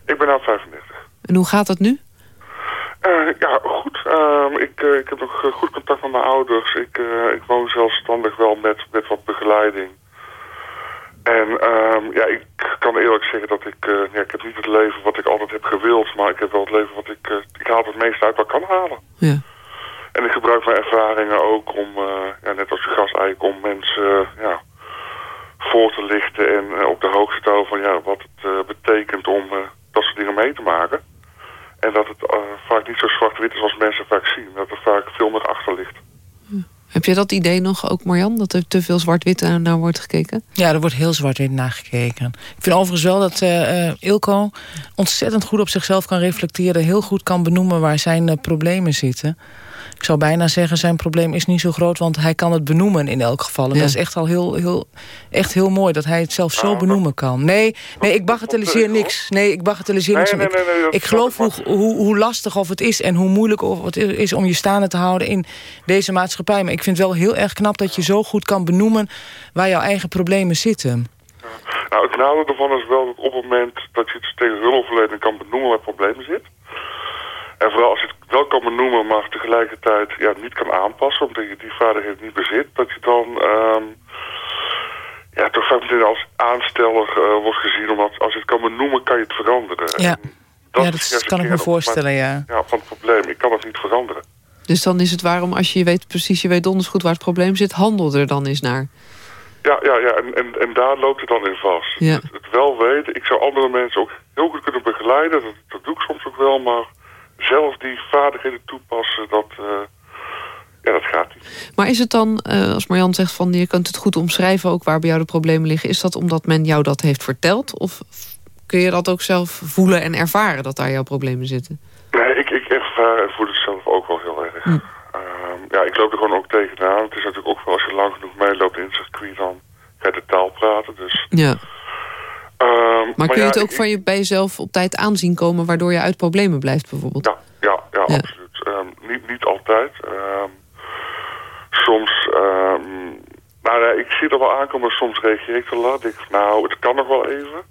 Ik ben nu 35. En hoe gaat dat nu? Uh, ja, goed. Uh, ik, uh, ik heb nog goed contact met mijn ouders. Ik, ik woon zelfstandig wel met, met wat begeleiding. En ja, ik kan eerlijk zeggen dat ik... ja, ik heb niet het leven wat ik altijd heb gewild, maar ik heb wel het leven wat ik... ik haal het meeste uit wat ik kan halen. Ja. En ik gebruik mijn ervaringen ook om, uh, ja, net als de gast eigenlijk, om mensen uh, ja, voor te lichten en uh, op de hoogte te houden van ja, wat het betekent om dat soort dingen mee te maken. En dat het vaak niet zo zwart-wit is als mensen vaak zien. Dat er vaak veel meer achter ligt. Heb je dat idee nog ook, Marjan? Dat er te veel zwart-wit naar wordt gekeken? Ja, er wordt heel zwart-wit naar gekeken. Ik vind overigens wel dat uh, Ilko ontzettend goed op zichzelf kan reflecteren. Heel goed kan benoemen waar zijn uh, problemen zitten. Ik zou bijna zeggen, zijn probleem is niet zo groot... want hij kan het benoemen in elk geval. En dat is echt al heel, heel, echt heel mooi, dat hij het zelf zo benoemen kan. Nee, nee ik bagatelliseer niks. Nee, ik bagatelliseer niks. Nee, nee, nee, ik geloof hoe, hoe, hoe lastig of het is... en hoe moeilijk of het is om je staande te houden in deze maatschappij. Maar ik vind het wel heel erg knap dat je zo goed kan benoemen... waar jouw eigen problemen zitten. Nou, het nadeel ervan is wel dat op het moment dat je het tegen hulpverlening kan benoemen waar problemen zit. En vooral als je het wel kan benoemen, maar tegelijkertijd ja, niet kan aanpassen, omdat je die vaardigheid niet bezit, dat je dan um, ja, toch vaak meteen als aansteller uh, wordt gezien. Omdat als je het kan benoemen, kan je het veranderen. Ja, dat, ja, dat kan ik me voorstellen, ja. Ja, van het probleem. Ik kan het niet veranderen. Dus dan is het waarom, als je weet precies, je weet donders goed waar het probleem zit, handel er dan eens naar. Ja, ja, ja. En, en, en daar loopt het dan in vast. Ja. Het, het, wel weten. Ik zou andere mensen ook heel goed kunnen begeleiden. Dat, dat doe ik soms ook wel. Maar zelf die vaardigheden toepassen, dat, uh, ja, dat gaat niet. Maar is het dan, uh, als Marjan zegt van je kunt het goed omschrijven... ook waar bij jou de problemen liggen... is dat omdat men jou dat heeft verteld? Of kun je dat ook zelf voelen en ervaren dat daar jouw problemen zitten? Nee, ik, ik ervaar en voel het zelf ook wel heel erg. Hm ja, ik loop er gewoon ook tegenaan. Het is natuurlijk ook wel als je lang genoeg meeloopt in het circuit, dan ga je de taal praten. Dus. Ja. Um, maar, kun je het ook van je bij jezelf op tijd aanzien komen... waardoor je uit problemen blijft bijvoorbeeld? Ja, ja, ja, absoluut. Um, niet, niet altijd. Um, soms... nou, nee, ik zie het wel aankomen, soms reageer ik te laat. Ik, nou, het kan nog wel even.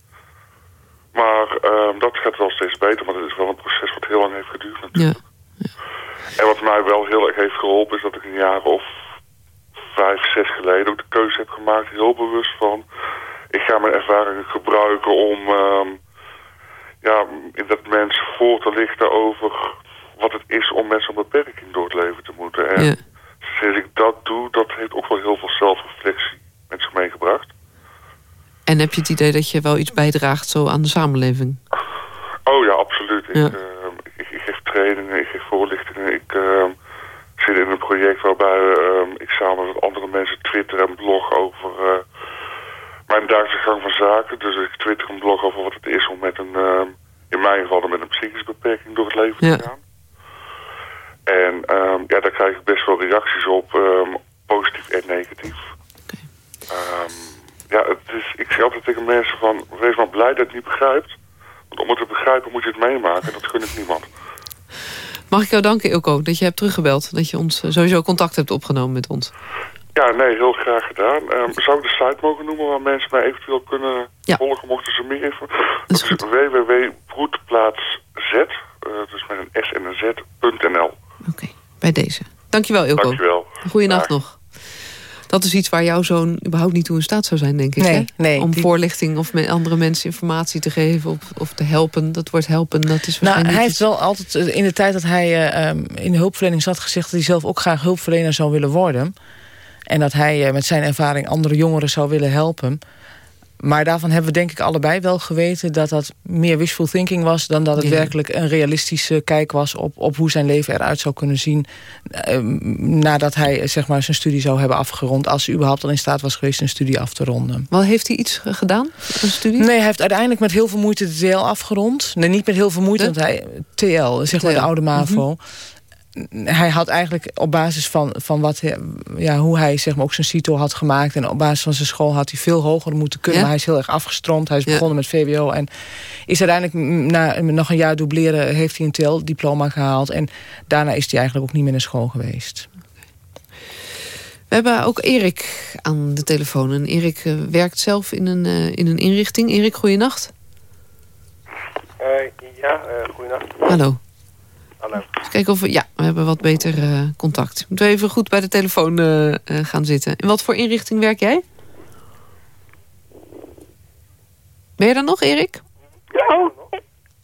Maar dat gaat wel steeds beter. Maar het is wel een proces wat heel lang heeft geduurd natuurlijk. Ja. En wat mij wel heel erg heeft geholpen is dat ik een jaar of vijf, zes geleden ook de keuze heb gemaakt, heel bewust van, ik ga mijn ervaringen gebruiken om um, ja, dat mensen voor te lichten over wat het is om mensen een beperking door het leven te moeten. En ja. sinds ik dat doe, dat heeft ook wel heel veel zelfreflectie met zich meegebracht. En heb je het idee dat je wel iets bijdraagt zo aan de samenleving? Oh ja, absoluut. Ja. Ik, uh, trainingen, ik geef voorlichtingen. Ik uh, zit in een project waarbij uh, ik samen met andere mensen twitter en blog over uh, mijn dagelijkse gang van zaken. Dus ik twitter en blog over wat het is om met een, ehm, in mijn geval met een psychische beperking door het leven te gaan. En um, ja, daar krijg ik best wel reacties op, positief en negatief. ja, het is, ik zeg altijd tegen mensen van, wees maar blij dat je het niet begrijpt. Want om het te begrijpen moet je het meemaken. Dat gun ik niemand. Mag ik jou danken, Ilko, dat je hebt teruggebeld. Dat je ons eh, sowieso contact hebt opgenomen met ons. Ja, nee, heel graag gedaan. Um, zou ik de site mogen noemen waar mensen mij eventueel kunnen volgen... mochten ze meer info? Dat is, is www.broedplaatsz, uh, dus met een s en een z.nl. Oké, bij deze. Dankjewel, Ilko. Dankjewel. Goeienacht nog dat is iets waar jouw zoon überhaupt niet toe in staat zou zijn, denk ik. Nee, hè? nee, Om voorlichting of met andere mensen informatie te geven of, of te helpen. Dat wordt helpen, dat is Nou, hij heeft wel altijd eh, in de tijd dat hij uh, in de hulpverlening zat gezegd... dat hij zelf ook graag hulpverlener zou willen worden. En dat hij uh, met zijn ervaring andere jongeren zou willen helpen. Maar daarvan hebben we denk ik allebei wel geweten... dat dat meer wishful thinking was... dan dat het werkelijk een realistische kijk was... op, op hoe zijn leven eruit zou kunnen zien... Uh, nadat hij zeg maar, zijn studie zou hebben afgerond... als hij überhaupt al in staat was geweest een studie af te ronden. Wel, heeft hij iets gedaan, een studie? Nee, hij heeft uiteindelijk met heel veel moeite de TL afgerond. Nee, niet met heel veel moeite, want hij... TL, zeg maar de oude MAVO. Mm hij had eigenlijk op basis van, van wat, ja, hoe hij zeg maar, ook zijn CITO had gemaakt... en op basis van zijn school had hij veel hoger moeten kunnen. Maar hij is heel erg afgestroomd. Hij is begonnen met VWO en is uiteindelijk na nog een jaar dubleren... heeft hij een TL-diploma gehaald. En daarna is hij eigenlijk ook niet meer naar school geweest. We hebben ook Erik aan de telefoon. En Erik eh, werkt zelf in een, uh, in een inrichting. Erik, goeienacht. Uh, ja, uh, goeienacht. Hallo. Hallo. kijken of we... Ja, we hebben wat beter uh, contact. Moeten we even goed bij de telefoon uh, uh, gaan zitten. In wat voor inrichting werk jij? Ben je er nog, Erik? Oh,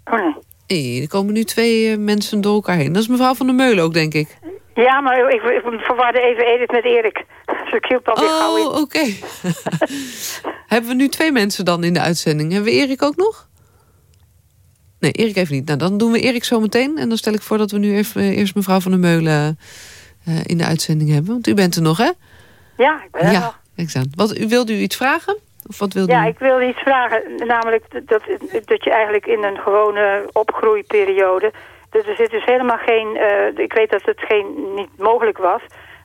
oh nee. Hey, er komen nu twee mensen door elkaar heen. Dat is mevrouw van der Meulen ook, denk ik. Ja, maar ik, ik verwarde even Edith met Erik. Dus ik alweer oh, gauw in. oké. Okay. hebben we nu twee mensen dan in de uitzending? Hebben we Erik ook nog? Nee, Erik even niet. Nou, dan doen we Erik zo meteen. En dan stel ik voor dat we nu even, eh, eerst mevrouw van der Meulen uh, in de uitzending hebben. Want u bent er nog, hè? Ja, ik ben er ja, nog. Exact. Wat, u, wilde u iets vragen? Of wat wilde ja, u? ik wilde iets vragen. Namelijk dat, dat je eigenlijk in een gewone opgroeiperiode... Dus er zit dus helemaal geen... eh, ik weet dat het geen, niet mogelijk was...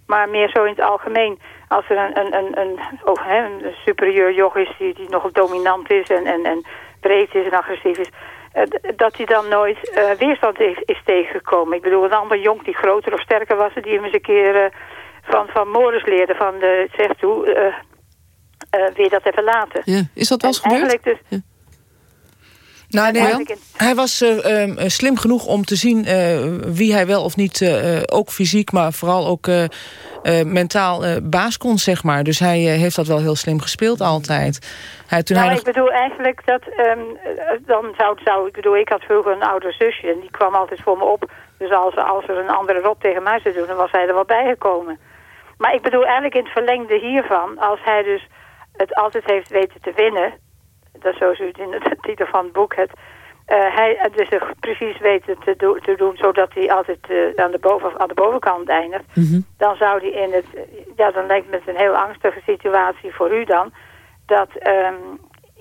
maar meer zo in het algemeen... als er een, een, een, een, oh, hè, een superieur joch is die, die nog dominant is... en, en, en breed is en agressief is... eh, dat hij dan nooit eh, weerstand is, is tegengekomen. Ik bedoel, een ander jonk die groter of sterker was... die hem eens een keer eh, van, van Morris leerde... van de, zegt toe, weer dat even laten. Ja. Is dat wel eens En gebeurd? Eigenlijk dus, Nou, nee, in- hij was eh, ehm, slim genoeg om te zien eh, wie hij wel of niet, eh, ook fysiek, maar vooral ook mentaal baas kon, zeg maar. Dus hij heeft dat wel heel slim gespeeld altijd. Hij, toen nou, hij ik bedoel eigenlijk dat... ehm, eh, dan zou, zou... Ik bedoel, ik had vroeger een ouder zusje... en die kwam altijd voor me op. Dus als, als er een andere rot tegen mij zou doen... dan was hij er wel bijgekomen. Maar ik bedoel eigenlijk in het verlengde hiervan... als hij dus het altijd heeft weten te winnen... dat is zo zit in de titel van het boek... Het, eh, hij het dus precies weten te, do- te doen... zodat hij altijd eh, aan, de boven, aan de bovenkant eindigt... Mhm. dan zou hij in het... Ja, dan lijkt me het een heel angstige situatie voor u dan... dat ehm,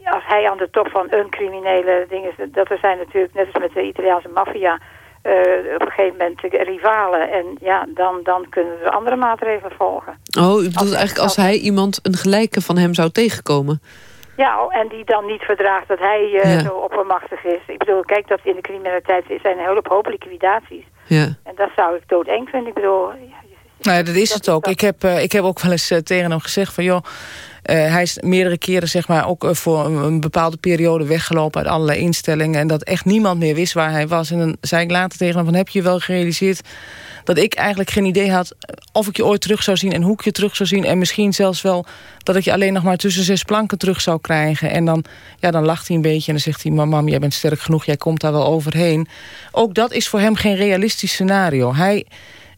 als hij aan de top van een criminele ding is... dat er zijn natuurlijk, net als met de Italiaanse maffia... eh, op een gegeven moment rivalen. En ja, dan, dan kunnen er andere maatregelen volgen. Oh, u bedoelt Als- eigenlijk als- hij iemand een gelijke van hem zou tegenkomen. Ja, en die dan niet verdraagt dat hij eh, Ja. zo oppermachtig is. Ik bedoel, kijk, dat in de criminaliteit zijn een hele hoop liquidaties. Ja. En dat zou ik doodeng vinden. Ik bedoel, ja, Nou ja, dat is Dat het ook. Ik heb, eh, ik heb ook wel eens eh, tegen hem gezegd van... joh, eh, hij is meerdere keren zeg maar, ook voor een, een bepaalde periode weggelopen... uit allerlei instellingen en dat echt niemand meer wist waar hij was. En dan zei ik later tegen hem van... heb je wel gerealiseerd dat ik eigenlijk geen idee had... of ik je ooit terug zou zien en hoe ik je terug zou zien... en misschien zelfs wel dat ik je alleen nog maar tussen zes planken terug zou krijgen. En dan, ja, dan lacht hij een beetje en dan zegt hij... mam, jij bent sterk genoeg, jij komt daar wel overheen. Ook dat is voor hem geen realistisch scenario. Hij...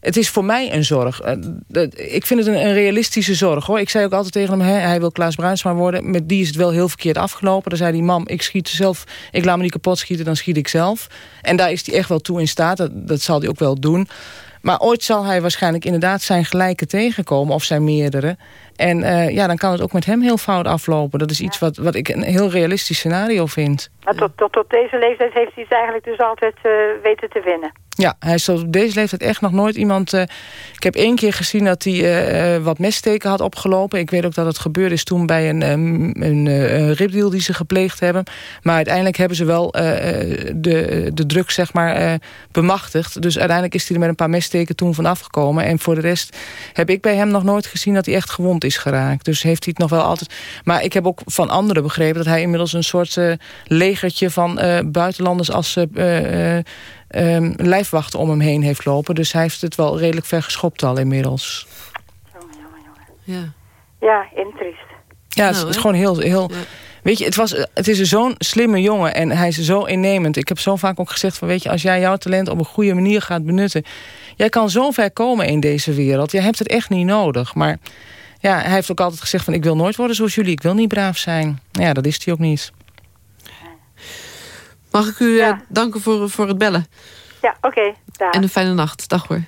Het is voor mij een zorg. Eh, Ik vind het een, realistische zorg. hoor. Ik zei ook altijd tegen hem, hij wil Klaas Bruinsma worden. Met die is het wel heel verkeerd afgelopen. Dan zei hij, mam, ik schiet zelf, ik laat me niet kapot schieten, dan schiet ik zelf. En daar is hij echt wel toe in staat. Dat zal hij ook wel doen. Maar ooit zal hij waarschijnlijk inderdaad zijn gelijke tegenkomen... of zijn meerdere. En eh, ja, dan kan het ook met hem heel fout aflopen. Dat is iets wat, wat ik een heel realistisch scenario vind. maar tot, tot, tot deze leeftijd heeft hij het eigenlijk dus altijd eh, weten te winnen. Ja, hij is op deze leeftijd echt nog nooit iemand... eh, ik heb één keer gezien dat hij eh, eh, wat messteken had opgelopen. Ik weet ook dat het gebeurd is toen bij een, um, een ripdeal die ze gepleegd hebben. Maar uiteindelijk hebben ze wel de, de druk zeg maar, bemachtigd. Dus uiteindelijk is hij er met een paar messteken toen van afgekomen. En voor de rest heb ik bij hem nog nooit gezien dat hij echt gewond is geraakt. Dus heeft hij het nog wel altijd... Maar ik heb ook van anderen begrepen dat hij inmiddels een soort legertje van buitenlanders als... um, lijfwachten om hem heen heeft lopen. Dus hij heeft het wel redelijk ver geschopt al inmiddels. Jongen, jongen, jongen. Ja. Ja, intriest. Ja, het Nou, is hè? gewoon heel... heel Ja. Weet je, het, was, het is zo'n slimme jongen en hij is zo innemend. Ik heb zo vaak ook gezegd van, weet je, als jij jouw talent op een goede manier gaat benutten... jij kan zo ver komen in deze wereld. Je hebt het echt niet nodig. Maar ja, hij heeft ook altijd gezegd van, ik wil nooit worden zoals jullie. Ik wil niet braaf zijn. Nou ja, dat is hij ook niet. Mag ik u eh, Ja. danken voor, voor het bellen? Ja, oké. daar. En een fijne nacht. Dag hoor.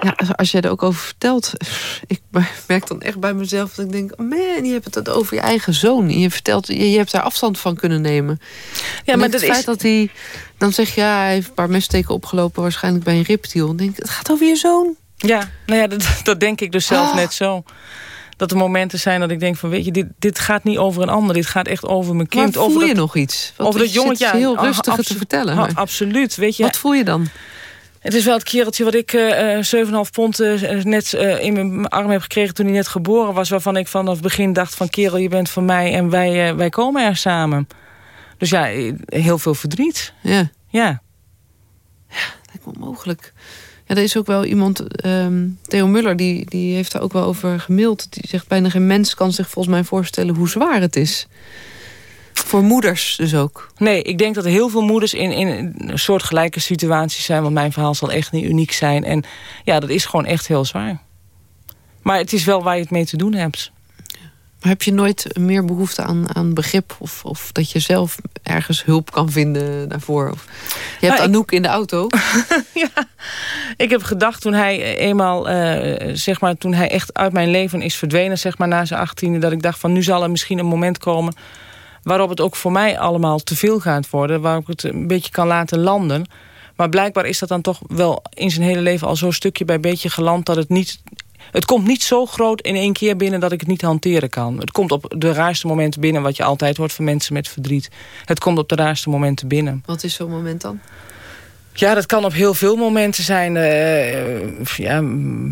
Ja, als jij er ook over vertelt... Ik merk dan echt bij mezelf dat ik denk... oh man, je hebt het over je eigen zoon. Je vertelt, je, je hebt daar afstand van kunnen nemen. Ja, maar dat het feit is... dat hij... Dan zeg je, ja, hij heeft een paar messteken opgelopen... waarschijnlijk bij een riptiel. Dan denk ik, het gaat over je zoon. Ja, nou ja, dat, dat denk ik dus zelf Ah. net zo. Dat er momenten zijn dat ik denk van, weet je, dit, dit gaat niet over een ander. Dit gaat echt over mijn kind. maar voel over je dat, nog iets? Want over dat je jongetje. zit heel ja, rustig het te vertellen. ha- maar absoluut, weet je. Wat voel je dan? Het is wel het kereltje wat ik eh, eh 7,5 pond eh, net eh, in mijn arm heb gekregen toen hij net geboren was. Waarvan ik vanaf het begin dacht van kerel, je bent van mij en wij, eh, wij komen er samen. Dus ja, eh, heel veel verdriet. Ja, Ja. lijkt me onmogelijk. Ja, er is ook wel iemand, ehm, Theo Muller, die, die heeft daar ook wel over gemaild. Die zegt bijna geen mens kan zich volgens mij voorstellen hoe zwaar het is. Voor moeders dus ook. Nee, ik denk dat er heel veel moeders in, in een soort gelijke situaties zijn. Want mijn verhaal zal echt niet uniek zijn. En ja, dat is gewoon echt heel zwaar. Maar het is wel waar je het mee te doen hebt. Maar heb je nooit meer behoefte aan, aan begrip? Of, of dat je zelf ergens hulp kan vinden daarvoor? Of, je hebt ik- Anouk in de auto. ja, ik heb gedacht toen hij eenmaal, eh, zeg maar, toen hij echt uit mijn leven is verdwenen, zeg maar na zijn achttiende, dat ik dacht van nu zal er misschien een moment komen waarop het ook voor mij allemaal te veel gaat worden, waarop ik het een beetje kan laten landen. Maar blijkbaar is dat dan toch wel in zijn hele leven al zo'n stukje bij beetje geland... dat het niet het komt niet zo groot in één keer binnen dat ik het niet hanteren kan. Het komt op de raarste momenten binnen... wat je altijd hoort van mensen met verdriet. Het komt op de raarste momenten binnen. Wat is zo'n moment dan? Ja, dat kan op heel veel momenten zijn. Uh, ja,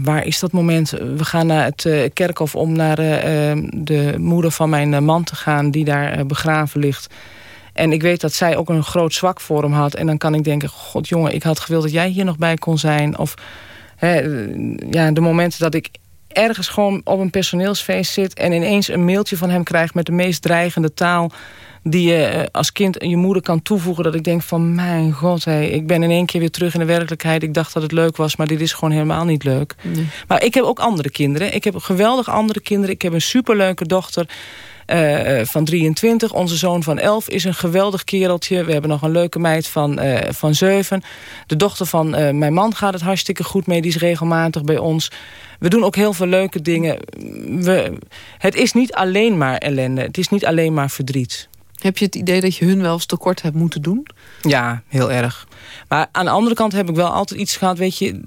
waar is dat moment? We gaan naar het uh, kerkhof om naar uh, de moeder van mijn man te gaan... die daar begraven ligt. En ik weet dat zij ook een groot zwak voor hem had. En dan kan ik denken, god jongen, ik had gewild dat jij hier nog bij kon zijn. Of ja, de momenten dat ik ergens gewoon op een personeelsfeest zit... en ineens een mailtje van hem krijg met de meest dreigende taal... die je eh, als kind je moeder kan toevoegen... dat ik denk van, mijn god, hey, ik ben in één keer weer terug in de werkelijkheid. Ik dacht dat het leuk was, maar dit is gewoon helemaal niet leuk. Maar ik heb ook andere kinderen. Ik heb geweldig andere kinderen. Ik heb een superleuke dochter... Uh, van 23. Onze zoon van 11 is een geweldig kereltje. We hebben nog een leuke meid van, uh, van 7. De dochter van mijn man gaat het hartstikke goed mee. Die is regelmatig bij ons. We doen ook heel veel leuke dingen. We, het is niet alleen maar ellende. Het is niet alleen maar verdriet. Heb je het idee dat je hun wel eens tekort hebt moeten doen? Ja, heel erg. Maar aan de andere kant heb ik wel altijd iets gehad... weet je,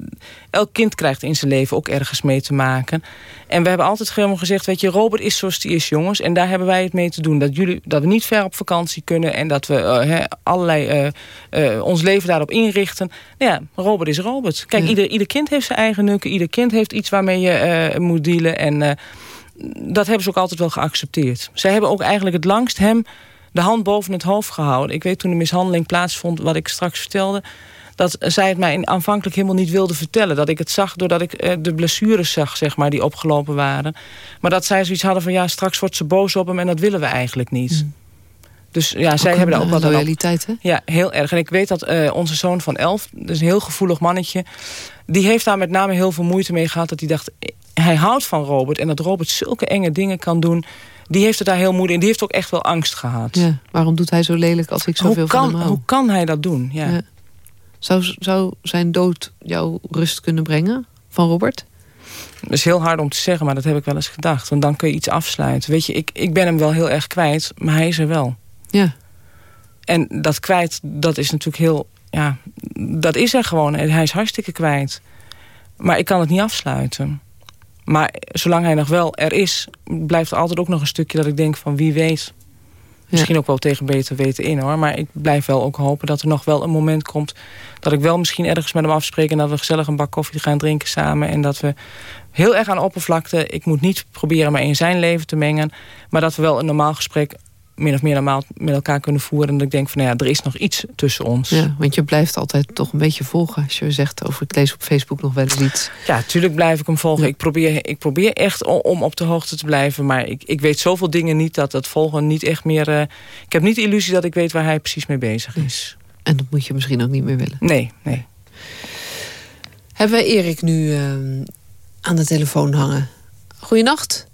elk kind krijgt in zijn leven ook ergens mee te maken. En we hebben altijd gewoon gezegd... weet je, Robert is zoals die is, jongens. En daar hebben wij het mee te doen. Dat, jullie, dat we niet ver op vakantie kunnen... en dat we uh, allerlei uh, uh, ons leven daarop inrichten. Nou ja, Robert is Robert. Kijk, ja. ieder, ieder kind heeft zijn eigen nukken. Ieder kind heeft iets waarmee je moet dealen. En dat hebben ze ook altijd wel geaccepteerd. Zij hebben ook eigenlijk het langst hem de hand boven het hoofd gehouden. Ik weet toen de mishandeling plaatsvond, wat ik straks vertelde... dat zij het mij aanvankelijk helemaal niet wilde vertellen. Dat ik het zag doordat ik eh, de blessures zag, zeg maar, die opgelopen waren. Maar dat zij zoiets hadden van, ja, straks wordt ze boos op hem... en dat willen we eigenlijk niet. Mm. Dus ja, zij hebben daar ook wat loyaliteit, hè? Ja, heel erg. En ik weet dat uh, onze zoon van elf, dus een heel gevoelig mannetje... die heeft daar met name heel veel moeite mee gehad. Dat hij dacht, hij houdt van Robert. En dat Robert zulke enge dingen kan doen die heeft het daar heel moeilijk in. Die heeft ook echt wel angst gehad. Ja, waarom doet hij zo lelijk als ik zoveel kan, van hem hou? Hoe kan hij dat doen? Ja. ja. Zou, zou zijn dood jouw rust kunnen brengen van Robert? Dat is heel hard om te zeggen, maar dat heb ik wel eens gedacht. Want dan kun je iets afsluiten. Weet je, ik, ik ben hem wel heel erg kwijt, maar hij is er wel. Ja. En dat kwijt, dat is natuurlijk heel... Ja, dat is er gewoon. Hij is hartstikke kwijt. Maar ik kan het niet afsluiten. Maar zolang hij nog wel er is, blijft er altijd ook nog een stukje dat ik denk van wie weet. Misschien ook wel tegen beter weten in hoor. Maar ik blijf wel ook hopen dat er nog wel een moment komt... dat ik wel misschien ergens met hem afspreek... en dat we gezellig een bak koffie gaan drinken samen. En dat we heel erg aan oppervlakte... ik moet niet proberen me in zijn leven te mengen... maar dat we wel een normaal gesprek min of meer normaal met elkaar kunnen voeren. En dat ik denk van, nou ja, er is nog iets tussen ons. Ja, want je blijft altijd toch een beetje volgen. Als je zegt over ik lees op Facebook nog wel eens iets. Ja, natuurlijk blijf ik hem volgen. Ja. Ik, probeer, ik probeer echt om op de hoogte te blijven. Maar ik, ik weet zoveel dingen niet dat het volgen niet echt meer... Uh, ik heb niet de illusie dat ik weet waar hij precies mee bezig is. En dat moet je misschien ook niet meer willen. Nee, nee. Hebben wij Erik nu uh, aan de telefoon hangen? Goeienacht.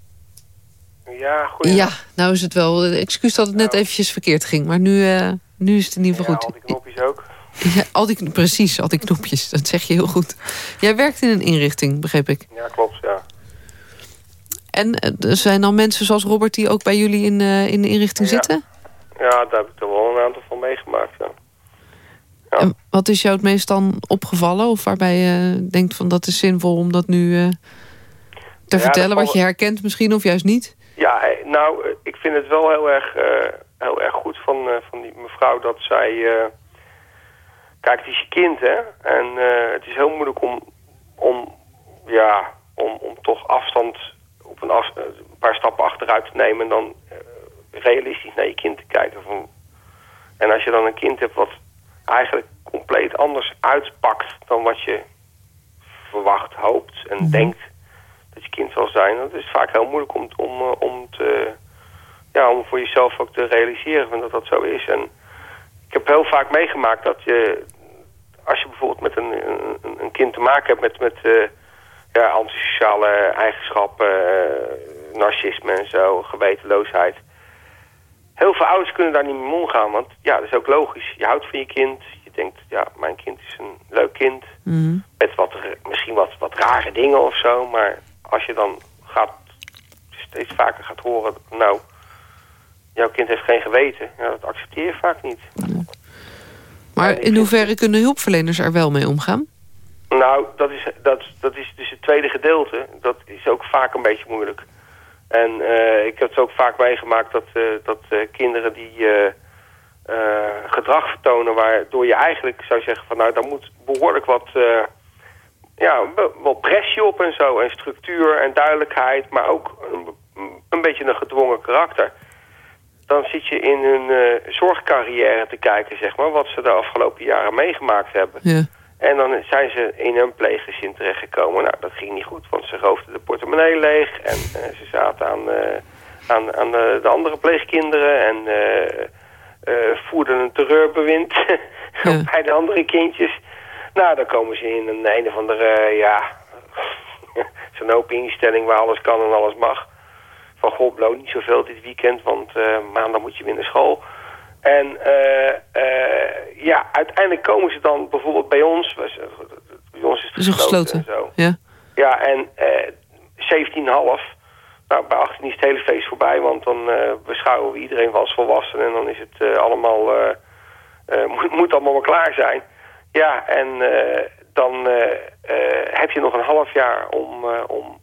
Ja, goed. Ja, nou is het wel. Excuus dat het net nou. eventjes verkeerd ging. Maar nu, uh, nu is het in ieder geval ja, goed. al die knopjes ook. Ja, al die, precies, al die knopjes. Dat zeg je heel goed. Jij werkt in een inrichting, begreep ik. Ja, klopt, ja. En er zijn dan mensen zoals Robert die ook bij jullie in, uh, in de inrichting ja. zitten? Ja, daar heb ik er wel een aantal van meegemaakt, ja. ja. En wat is jou het meest dan opgevallen? Of waarbij je denkt van dat is zinvol om dat nu uh, te vertellen? Wat je herkent misschien of juist niet? Ja, nou, ik vind het wel heel erg, uh, heel erg goed van, uh, van die mevrouw dat zij... Uh, kijk, het is je kind, hè. En het is heel moeilijk om, om, ja, om, om toch afstand op een, af, een paar stappen achteruit te nemen... en dan realistisch naar je kind te kijken. Van, en als je dan een kind hebt wat eigenlijk compleet anders uitpakt... dan wat je verwacht, hoopt en -hmm. denkt kind zal zijn. Dat is vaak heel moeilijk om, om, om, te, ja, om voor jezelf ook te realiseren van dat dat zo is. En ik heb heel vaak meegemaakt dat je, als je bijvoorbeeld met een, een, een kind te maken hebt met, met uh, ja, antisociale eigenschappen, uh, narcisme en zo, gewetenloosheid. Heel veel ouders kunnen daar niet mee omgaan, want ja, dat is ook logisch. Je houdt van je kind, je denkt, ja, mijn kind is een leuk kind. Mm -hmm. Met wat, misschien wat, wat rare dingen of zo, maar als je dan gaat, steeds vaker gaat horen... nou, jouw kind heeft geen geweten, ja, dat accepteer je vaak niet. Maar in vind- hoeverre kunnen hulpverleners er wel mee omgaan? Nou, dat is, dat, dat is dus het tweede gedeelte. Dat is ook vaak een beetje moeilijk. En eh, ik heb het ook vaak meegemaakt dat, eh, dat eh, kinderen die gedrag vertonen... waardoor je eigenlijk zou zeggen van nou, daar moet behoorlijk wat... ja, wel- pressie op en zo. En structuur en duidelijkheid, maar ook een, een beetje een gedwongen karakter. Dan zit je in hun eh, zorgcarrière te kijken, zeg maar... wat ze de afgelopen jaren meegemaakt hebben. Ja. En dan zijn ze in een pleeggezin terechtgekomen. Nou, dat ging niet goed, want ze roofden de portemonnee leeg. En eh, ze zaten aan, eh, aan, aan de, de andere pleegkinderen. En voerden een terreurbewind Ja. bij de andere kindjes. Nou, dan komen ze in een een of andere, eh, ja... zo'n open instelling waar alles kan en alles mag. Van, god, bloot niet zoveel dit weekend, want eh, maandag moet je weer naar school. En eh, ja, uiteindelijk komen ze dan bijvoorbeeld bij ons. Bij ons is het Dus gesloten. en zo. Ja. Ja, en eh 17,5. Nou, bij 18 is het hele feest voorbij, want dan beschouwen we iedereen als volwassen en dan is het allemaal, eh, moet, moet allemaal maar klaar zijn. Ja, en eh, dan eh, eh, heb je nog een half jaar om, om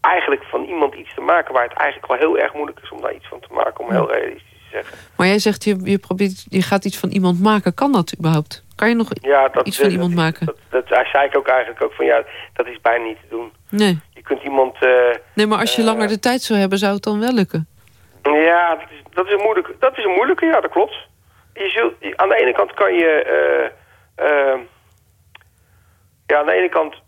eigenlijk van iemand iets te maken waar het eigenlijk wel heel erg moeilijk is om daar iets van te maken, om heel realistisch te zeggen. Maar jij zegt, je, je, probeert, je gaat iets van iemand maken. Kan dat überhaupt? Kan je nog Ja, dat, iets van dat- iemand dat, maken? Dat, dat, zei ik ook eigenlijk ook van ja, dat is bijna niet te doen. Nee. Je kunt iemand... Nee, maar als je langer de tijd zou hebben, zou het dan wel lukken. Ja, dat is, dat is, een, moeilijke, dat is een moeilijke, ja, dat klopt. Je zult, aan de ene kant kan je... eh, ja, aan de ene kant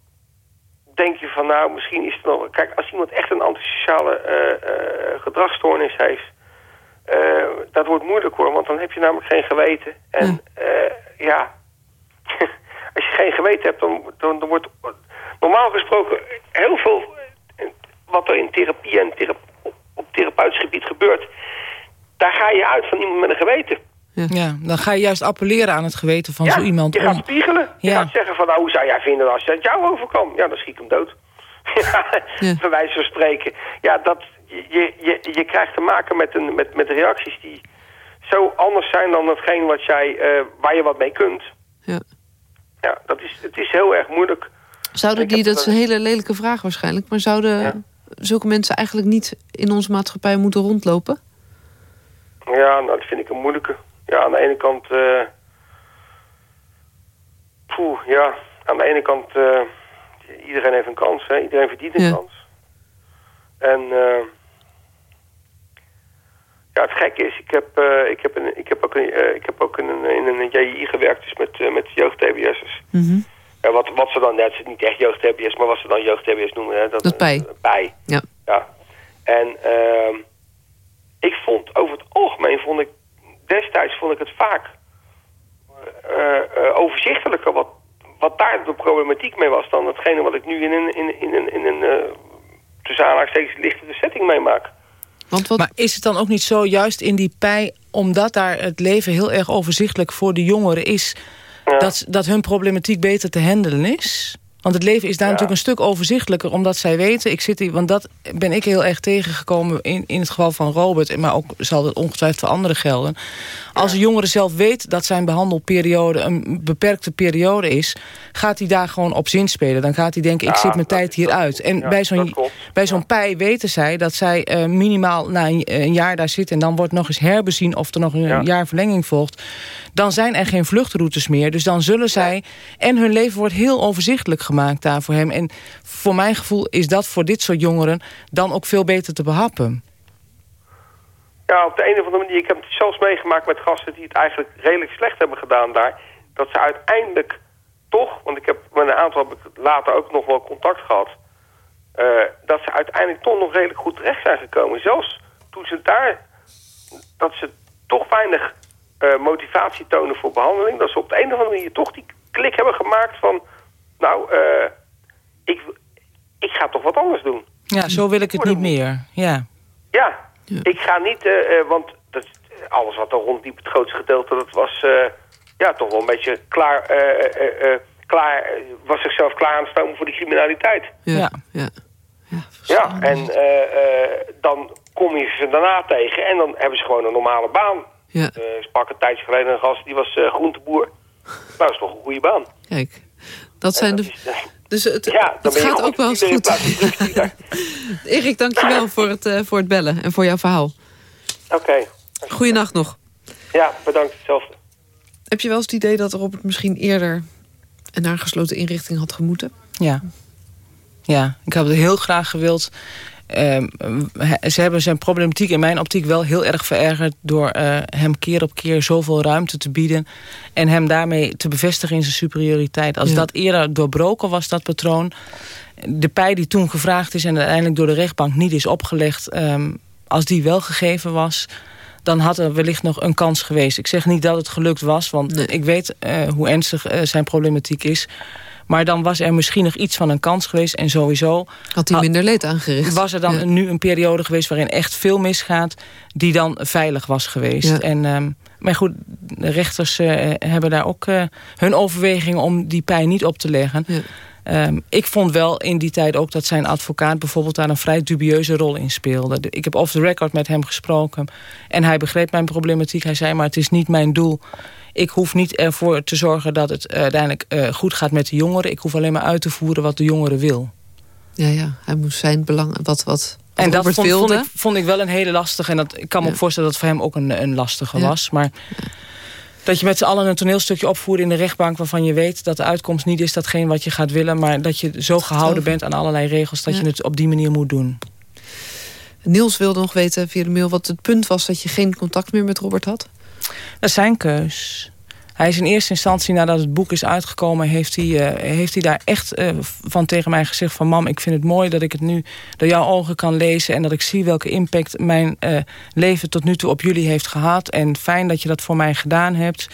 denk je van nou, misschien is het nog... Kijk, als iemand echt een antisociale eh, gedragsstoornis heeft... eh, dat wordt moeilijk hoor, want dan heb je namelijk geen geweten. En eh, ja, als je geen geweten hebt, dan, dan, dan wordt normaal gesproken heel veel wat er in therapie en thera- op therapeutisch gebied gebeurt, daar ga je uit van iemand met een geweten. Ja, dan ga je juist appelleren aan het geweten van ja, zo iemand. je gaat om- spiegelen. Je Ja. gaat zeggen van, nou, hoe zou jij vinden als het jou overkwam? Ja, dan schiet ik hem dood. ja, wijze van spreken. Ja, dat, je, je, je krijgt te maken met, een, met, met reacties die zo anders zijn dan hetgeen wat jij, eh, waar je wat mee kunt. Ja. Ja, dat is, het is heel erg moeilijk. Zouden Ik die, dat is een hele lelijke vraag waarschijnlijk... maar zouden Ja. zulke mensen eigenlijk niet in onze maatschappij moeten rondlopen? Ja, nou, dat vind ik een moeilijke. Ja, aan de ene kant... poeh, ja, aan de ene kant... eh, iedereen heeft een kans, hè. Iedereen verdient een Ja. kans. En... eh ja, het gekke is, ik heb, ik heb, een, ik heb ook, een, ik heb ook in een, in een JI gewerkt, dus met, eh, met jeugd-TBS'ers. Mhm. Ja, wat, wat ze dan, net, het is niet echt jeugd-TBS, maar wat ze dan jeugd-TBS noemen. Hè, Dat bij. eh, bij. Ja. Ja. En ehm ik vond, over het algemeen vond ik, destijds vond ik het vaak eh, eh, overzichtelijker wat, wat daar de problematiek mee was dan hetgene wat ik nu in een, in, in, in, in een eh, tussen aanhalingstekens lichtere setting meemaak. Want wat, Maar is het dan ook niet zo, juist in die pij... omdat daar het leven heel erg overzichtelijk voor de jongeren is... Ja. dat, dat hun problematiek beter te handelen is? Want het leven is daar Ja. natuurlijk een stuk overzichtelijker... omdat zij weten, ik zit hier, want dat ben ik heel erg tegengekomen... in, in het geval van Robert, maar ook zal het ongetwijfeld voor anderen gelden. Als een jongere zelf weet dat zijn behandelperiode... een beperkte periode is, gaat hij daar gewoon op zin spelen. Dan gaat hij denken, ik Ja, zit mijn dat tijd hier dat- uit. En ja, bij dat zo'n zo'n pij weten zij dat zij eh, minimaal na een, een jaar daar zitten... en dan wordt nog eens herbezien of er nog een Ja. jaar verlenging volgt. Dan zijn er geen vluchtroutes meer. Dus dan zullen zij... En hun leven wordt heel overzichtelijk gemaakt daar voor hem. En voor mijn gevoel is dat voor dit soort jongeren... dan ook veel beter te behappen. Ja, op de een of andere manier. Ik heb het zelfs meegemaakt met gasten die het eigenlijk redelijk slecht hebben gedaan daar. Dat ze uiteindelijk toch, want ik heb met een aantal later ook nog wel contact gehad. eh, dat ze uiteindelijk toch nog redelijk goed terecht zijn gekomen. Zelfs toen ze daar, dat ze toch weinig eh, motivatie tonen voor behandeling. Dat ze op de een of andere manier toch die klik hebben gemaakt van, nou, eh, ik, ik ga toch wat anders doen. Ja, zo wil ik het niet meer. Ja. Ja, ik ga niet, eh, eh, want dat, alles wat er rondliep, het grootste gedeelte, dat was eh, ja, toch wel een beetje klaar, eh, eh, eh, klaar was zichzelf klaar aan het stomen voor die criminaliteit. ja, Ja. ja. ja. Ja, en eh, eh, dan kom je ze daarna tegen en dan hebben ze gewoon een normale baan. Ja. Eh, sprak een tijdje geleden een gast, die was eh, groenteboer. Nou, is toch een goede baan. Kijk, dat zijn dat de... is, Dus het, ja, dan het ben je gaat ook wel eens goed. Erik, dankjewel voor het, eh, voor het bellen en voor jouw verhaal. Oké. Goeienacht nog. Ja, bedankt. Hetzelfde. Heb je wel eens het idee dat Robert misschien eerder... een naar een gesloten inrichting had gemoeten? Ja. Ja, ik had het heel graag gewild. Ehm, ze hebben zijn problematiek in mijn optiek wel heel erg verergerd... door eh, hem keer op keer zoveel ruimte te bieden... en hem daarmee te bevestigen in zijn superioriteit. Als Ja. dat eerder doorbroken was, dat patroon... de pij die toen gevraagd is en uiteindelijk door de rechtbank niet is opgelegd... ehm, als die wel gegeven was dan had er wellicht nog een kans geweest. Ik zeg niet dat het gelukt was, want Nee. ik weet eh, hoe ernstig eh, zijn problematiek is. Maar dan was er misschien nog iets van een kans geweest. En sowieso Had hij minder leed aangericht? was er dan Ja. nu een periode geweest waarin echt veel misgaat... die dan veilig was geweest. Ja. En, ehm, maar goed, de rechters eh, hebben daar ook eh, hun overwegingen... om die pijn niet op te leggen. Ja. Ehm, ik vond wel in die tijd ook dat zijn advocaat bijvoorbeeld daar een vrij dubieuze rol in speelde. De- Ik heb off the record met hem gesproken en hij begreep mijn problematiek. Hij zei maar het is niet mijn doel. Ik hoef niet ervoor te zorgen dat het eh, uiteindelijk eh, goed gaat met de jongeren. Ik hoef alleen maar uit te voeren wat de jongeren wil. Ja, ja, hij moest zijn belang... Wat, wat, En dat vond, ik, vond ik wel een hele lastige. En dat, ik kan me Ja. ook voorstellen dat het voor hem ook een, een lastige Ja. was. Maar dat je met z'n allen een toneelstukje opvoert in de rechtbank... waarvan je weet dat de uitkomst niet is datgene wat je gaat willen... maar dat je zo gehouden bent aan allerlei regels... dat je het op die manier moet doen. Niels wilde nog weten via de mail wat het punt was... dat je geen contact meer met Robert had. Dat is zijn keus. Hij is in eerste instantie, nadat het boek is uitgekomen... heeft hij, eh, heeft hij daar echt eh, van tegen mij gezegd van... mam, ik vind het mooi dat ik het nu door jouw ogen kan lezen... en dat ik zie welke impact mijn eh, leven tot nu toe op jullie heeft gehad. En fijn dat je dat voor mij gedaan hebt.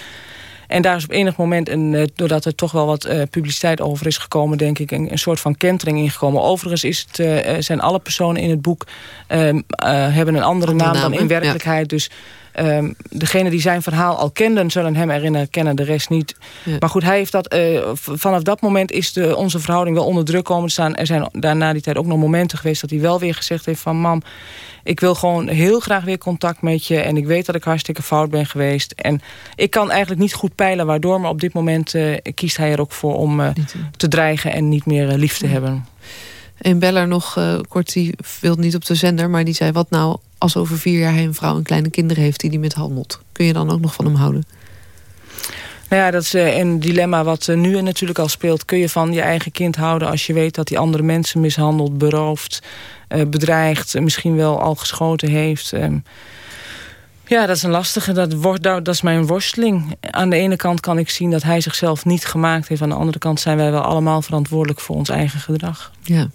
En daar is op enig moment, een, doordat er toch wel wat publiciteit over is gekomen... denk ik, een, een soort van kentering ingekomen. Overigens is het, zijn alle personen in het boek... ehm, eh, hebben een andere, Andere naam dan in werkelijkheid. Dus um, degene die zijn verhaal al kenden... zullen hem erin herkennen, de rest niet. Ja. Maar goed, hij heeft dat, uh, vanaf dat moment is de, onze verhouding wel onder druk komen te staan. Er zijn daarna die tijd ook nog momenten geweest... dat hij wel weer gezegd heeft van... mam, ik wil gewoon heel graag weer contact met je... en ik weet dat ik hartstikke fout ben geweest. En ik kan eigenlijk niet goed peilen waardoor... maar op dit moment uh, kiest hij er ook voor om uh, te dreigen... en niet meer lief te ja. hebben. Een beller nog uh, kort, die wilde niet op de zender... maar die zei, wat nou als over vier jaar hij een vrouw en kleine kinderen heeft... die die mishandelt? Kun je dan ook nog van hem houden? Nou ja, dat is uh, een dilemma wat uh, nu natuurlijk al speelt. Kun je van je eigen kind houden als je weet dat hij andere mensen mishandelt, berooft, uh, bedreigt, misschien wel al geschoten heeft? Um, ja, dat is een lastige. Dat, wordt, dat is mijn worsteling. Aan de ene kant kan ik zien dat hij zichzelf niet gemaakt heeft. Aan de andere kant zijn wij wel allemaal verantwoordelijk voor ons eigen gedrag. Ja.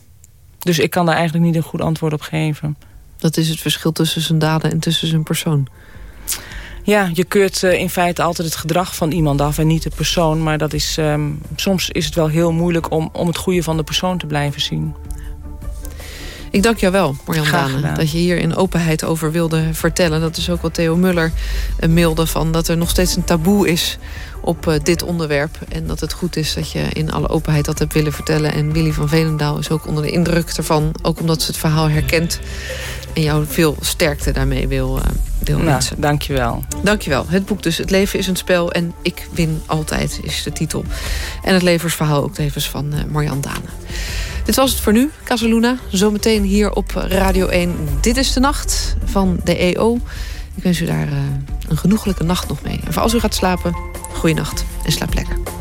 Dus ik kan daar eigenlijk niet een goed antwoord op geven. Dat is het verschil tussen zijn daden en tussen zijn persoon. Ja, je keurt uh, in feite altijd het gedrag van iemand af en niet de persoon. Maar dat is, um, soms is het wel heel moeilijk om, om het goede van de persoon te blijven zien. Ik dank jou wel, Marjan Dane, dat je hier in openheid over wilde vertellen. Dat is ook wat Theo Muller uh, mailde van dat er nog steeds een taboe is op uh, dit onderwerp. En dat het goed is dat je in alle openheid dat hebt willen vertellen. En Willy van Velendaal is ook onder de indruk ervan. Ook omdat ze het verhaal herkent. En jou veel sterkte daarmee wil, uh, wil nou. Dankjewel. Dankjewel. Het boek dus Het leven is een spel en ik win altijd is de titel. En het levensverhaal ook tevens van uh, Marjan Dane. Dit was het voor nu, Casaluna. Zometeen hier op Radio 1. Dit is de nacht van de EO. Ik wens u daar uh, een genoeglijke nacht nog mee. En voor als u gaat slapen, goeienacht en slaap lekker.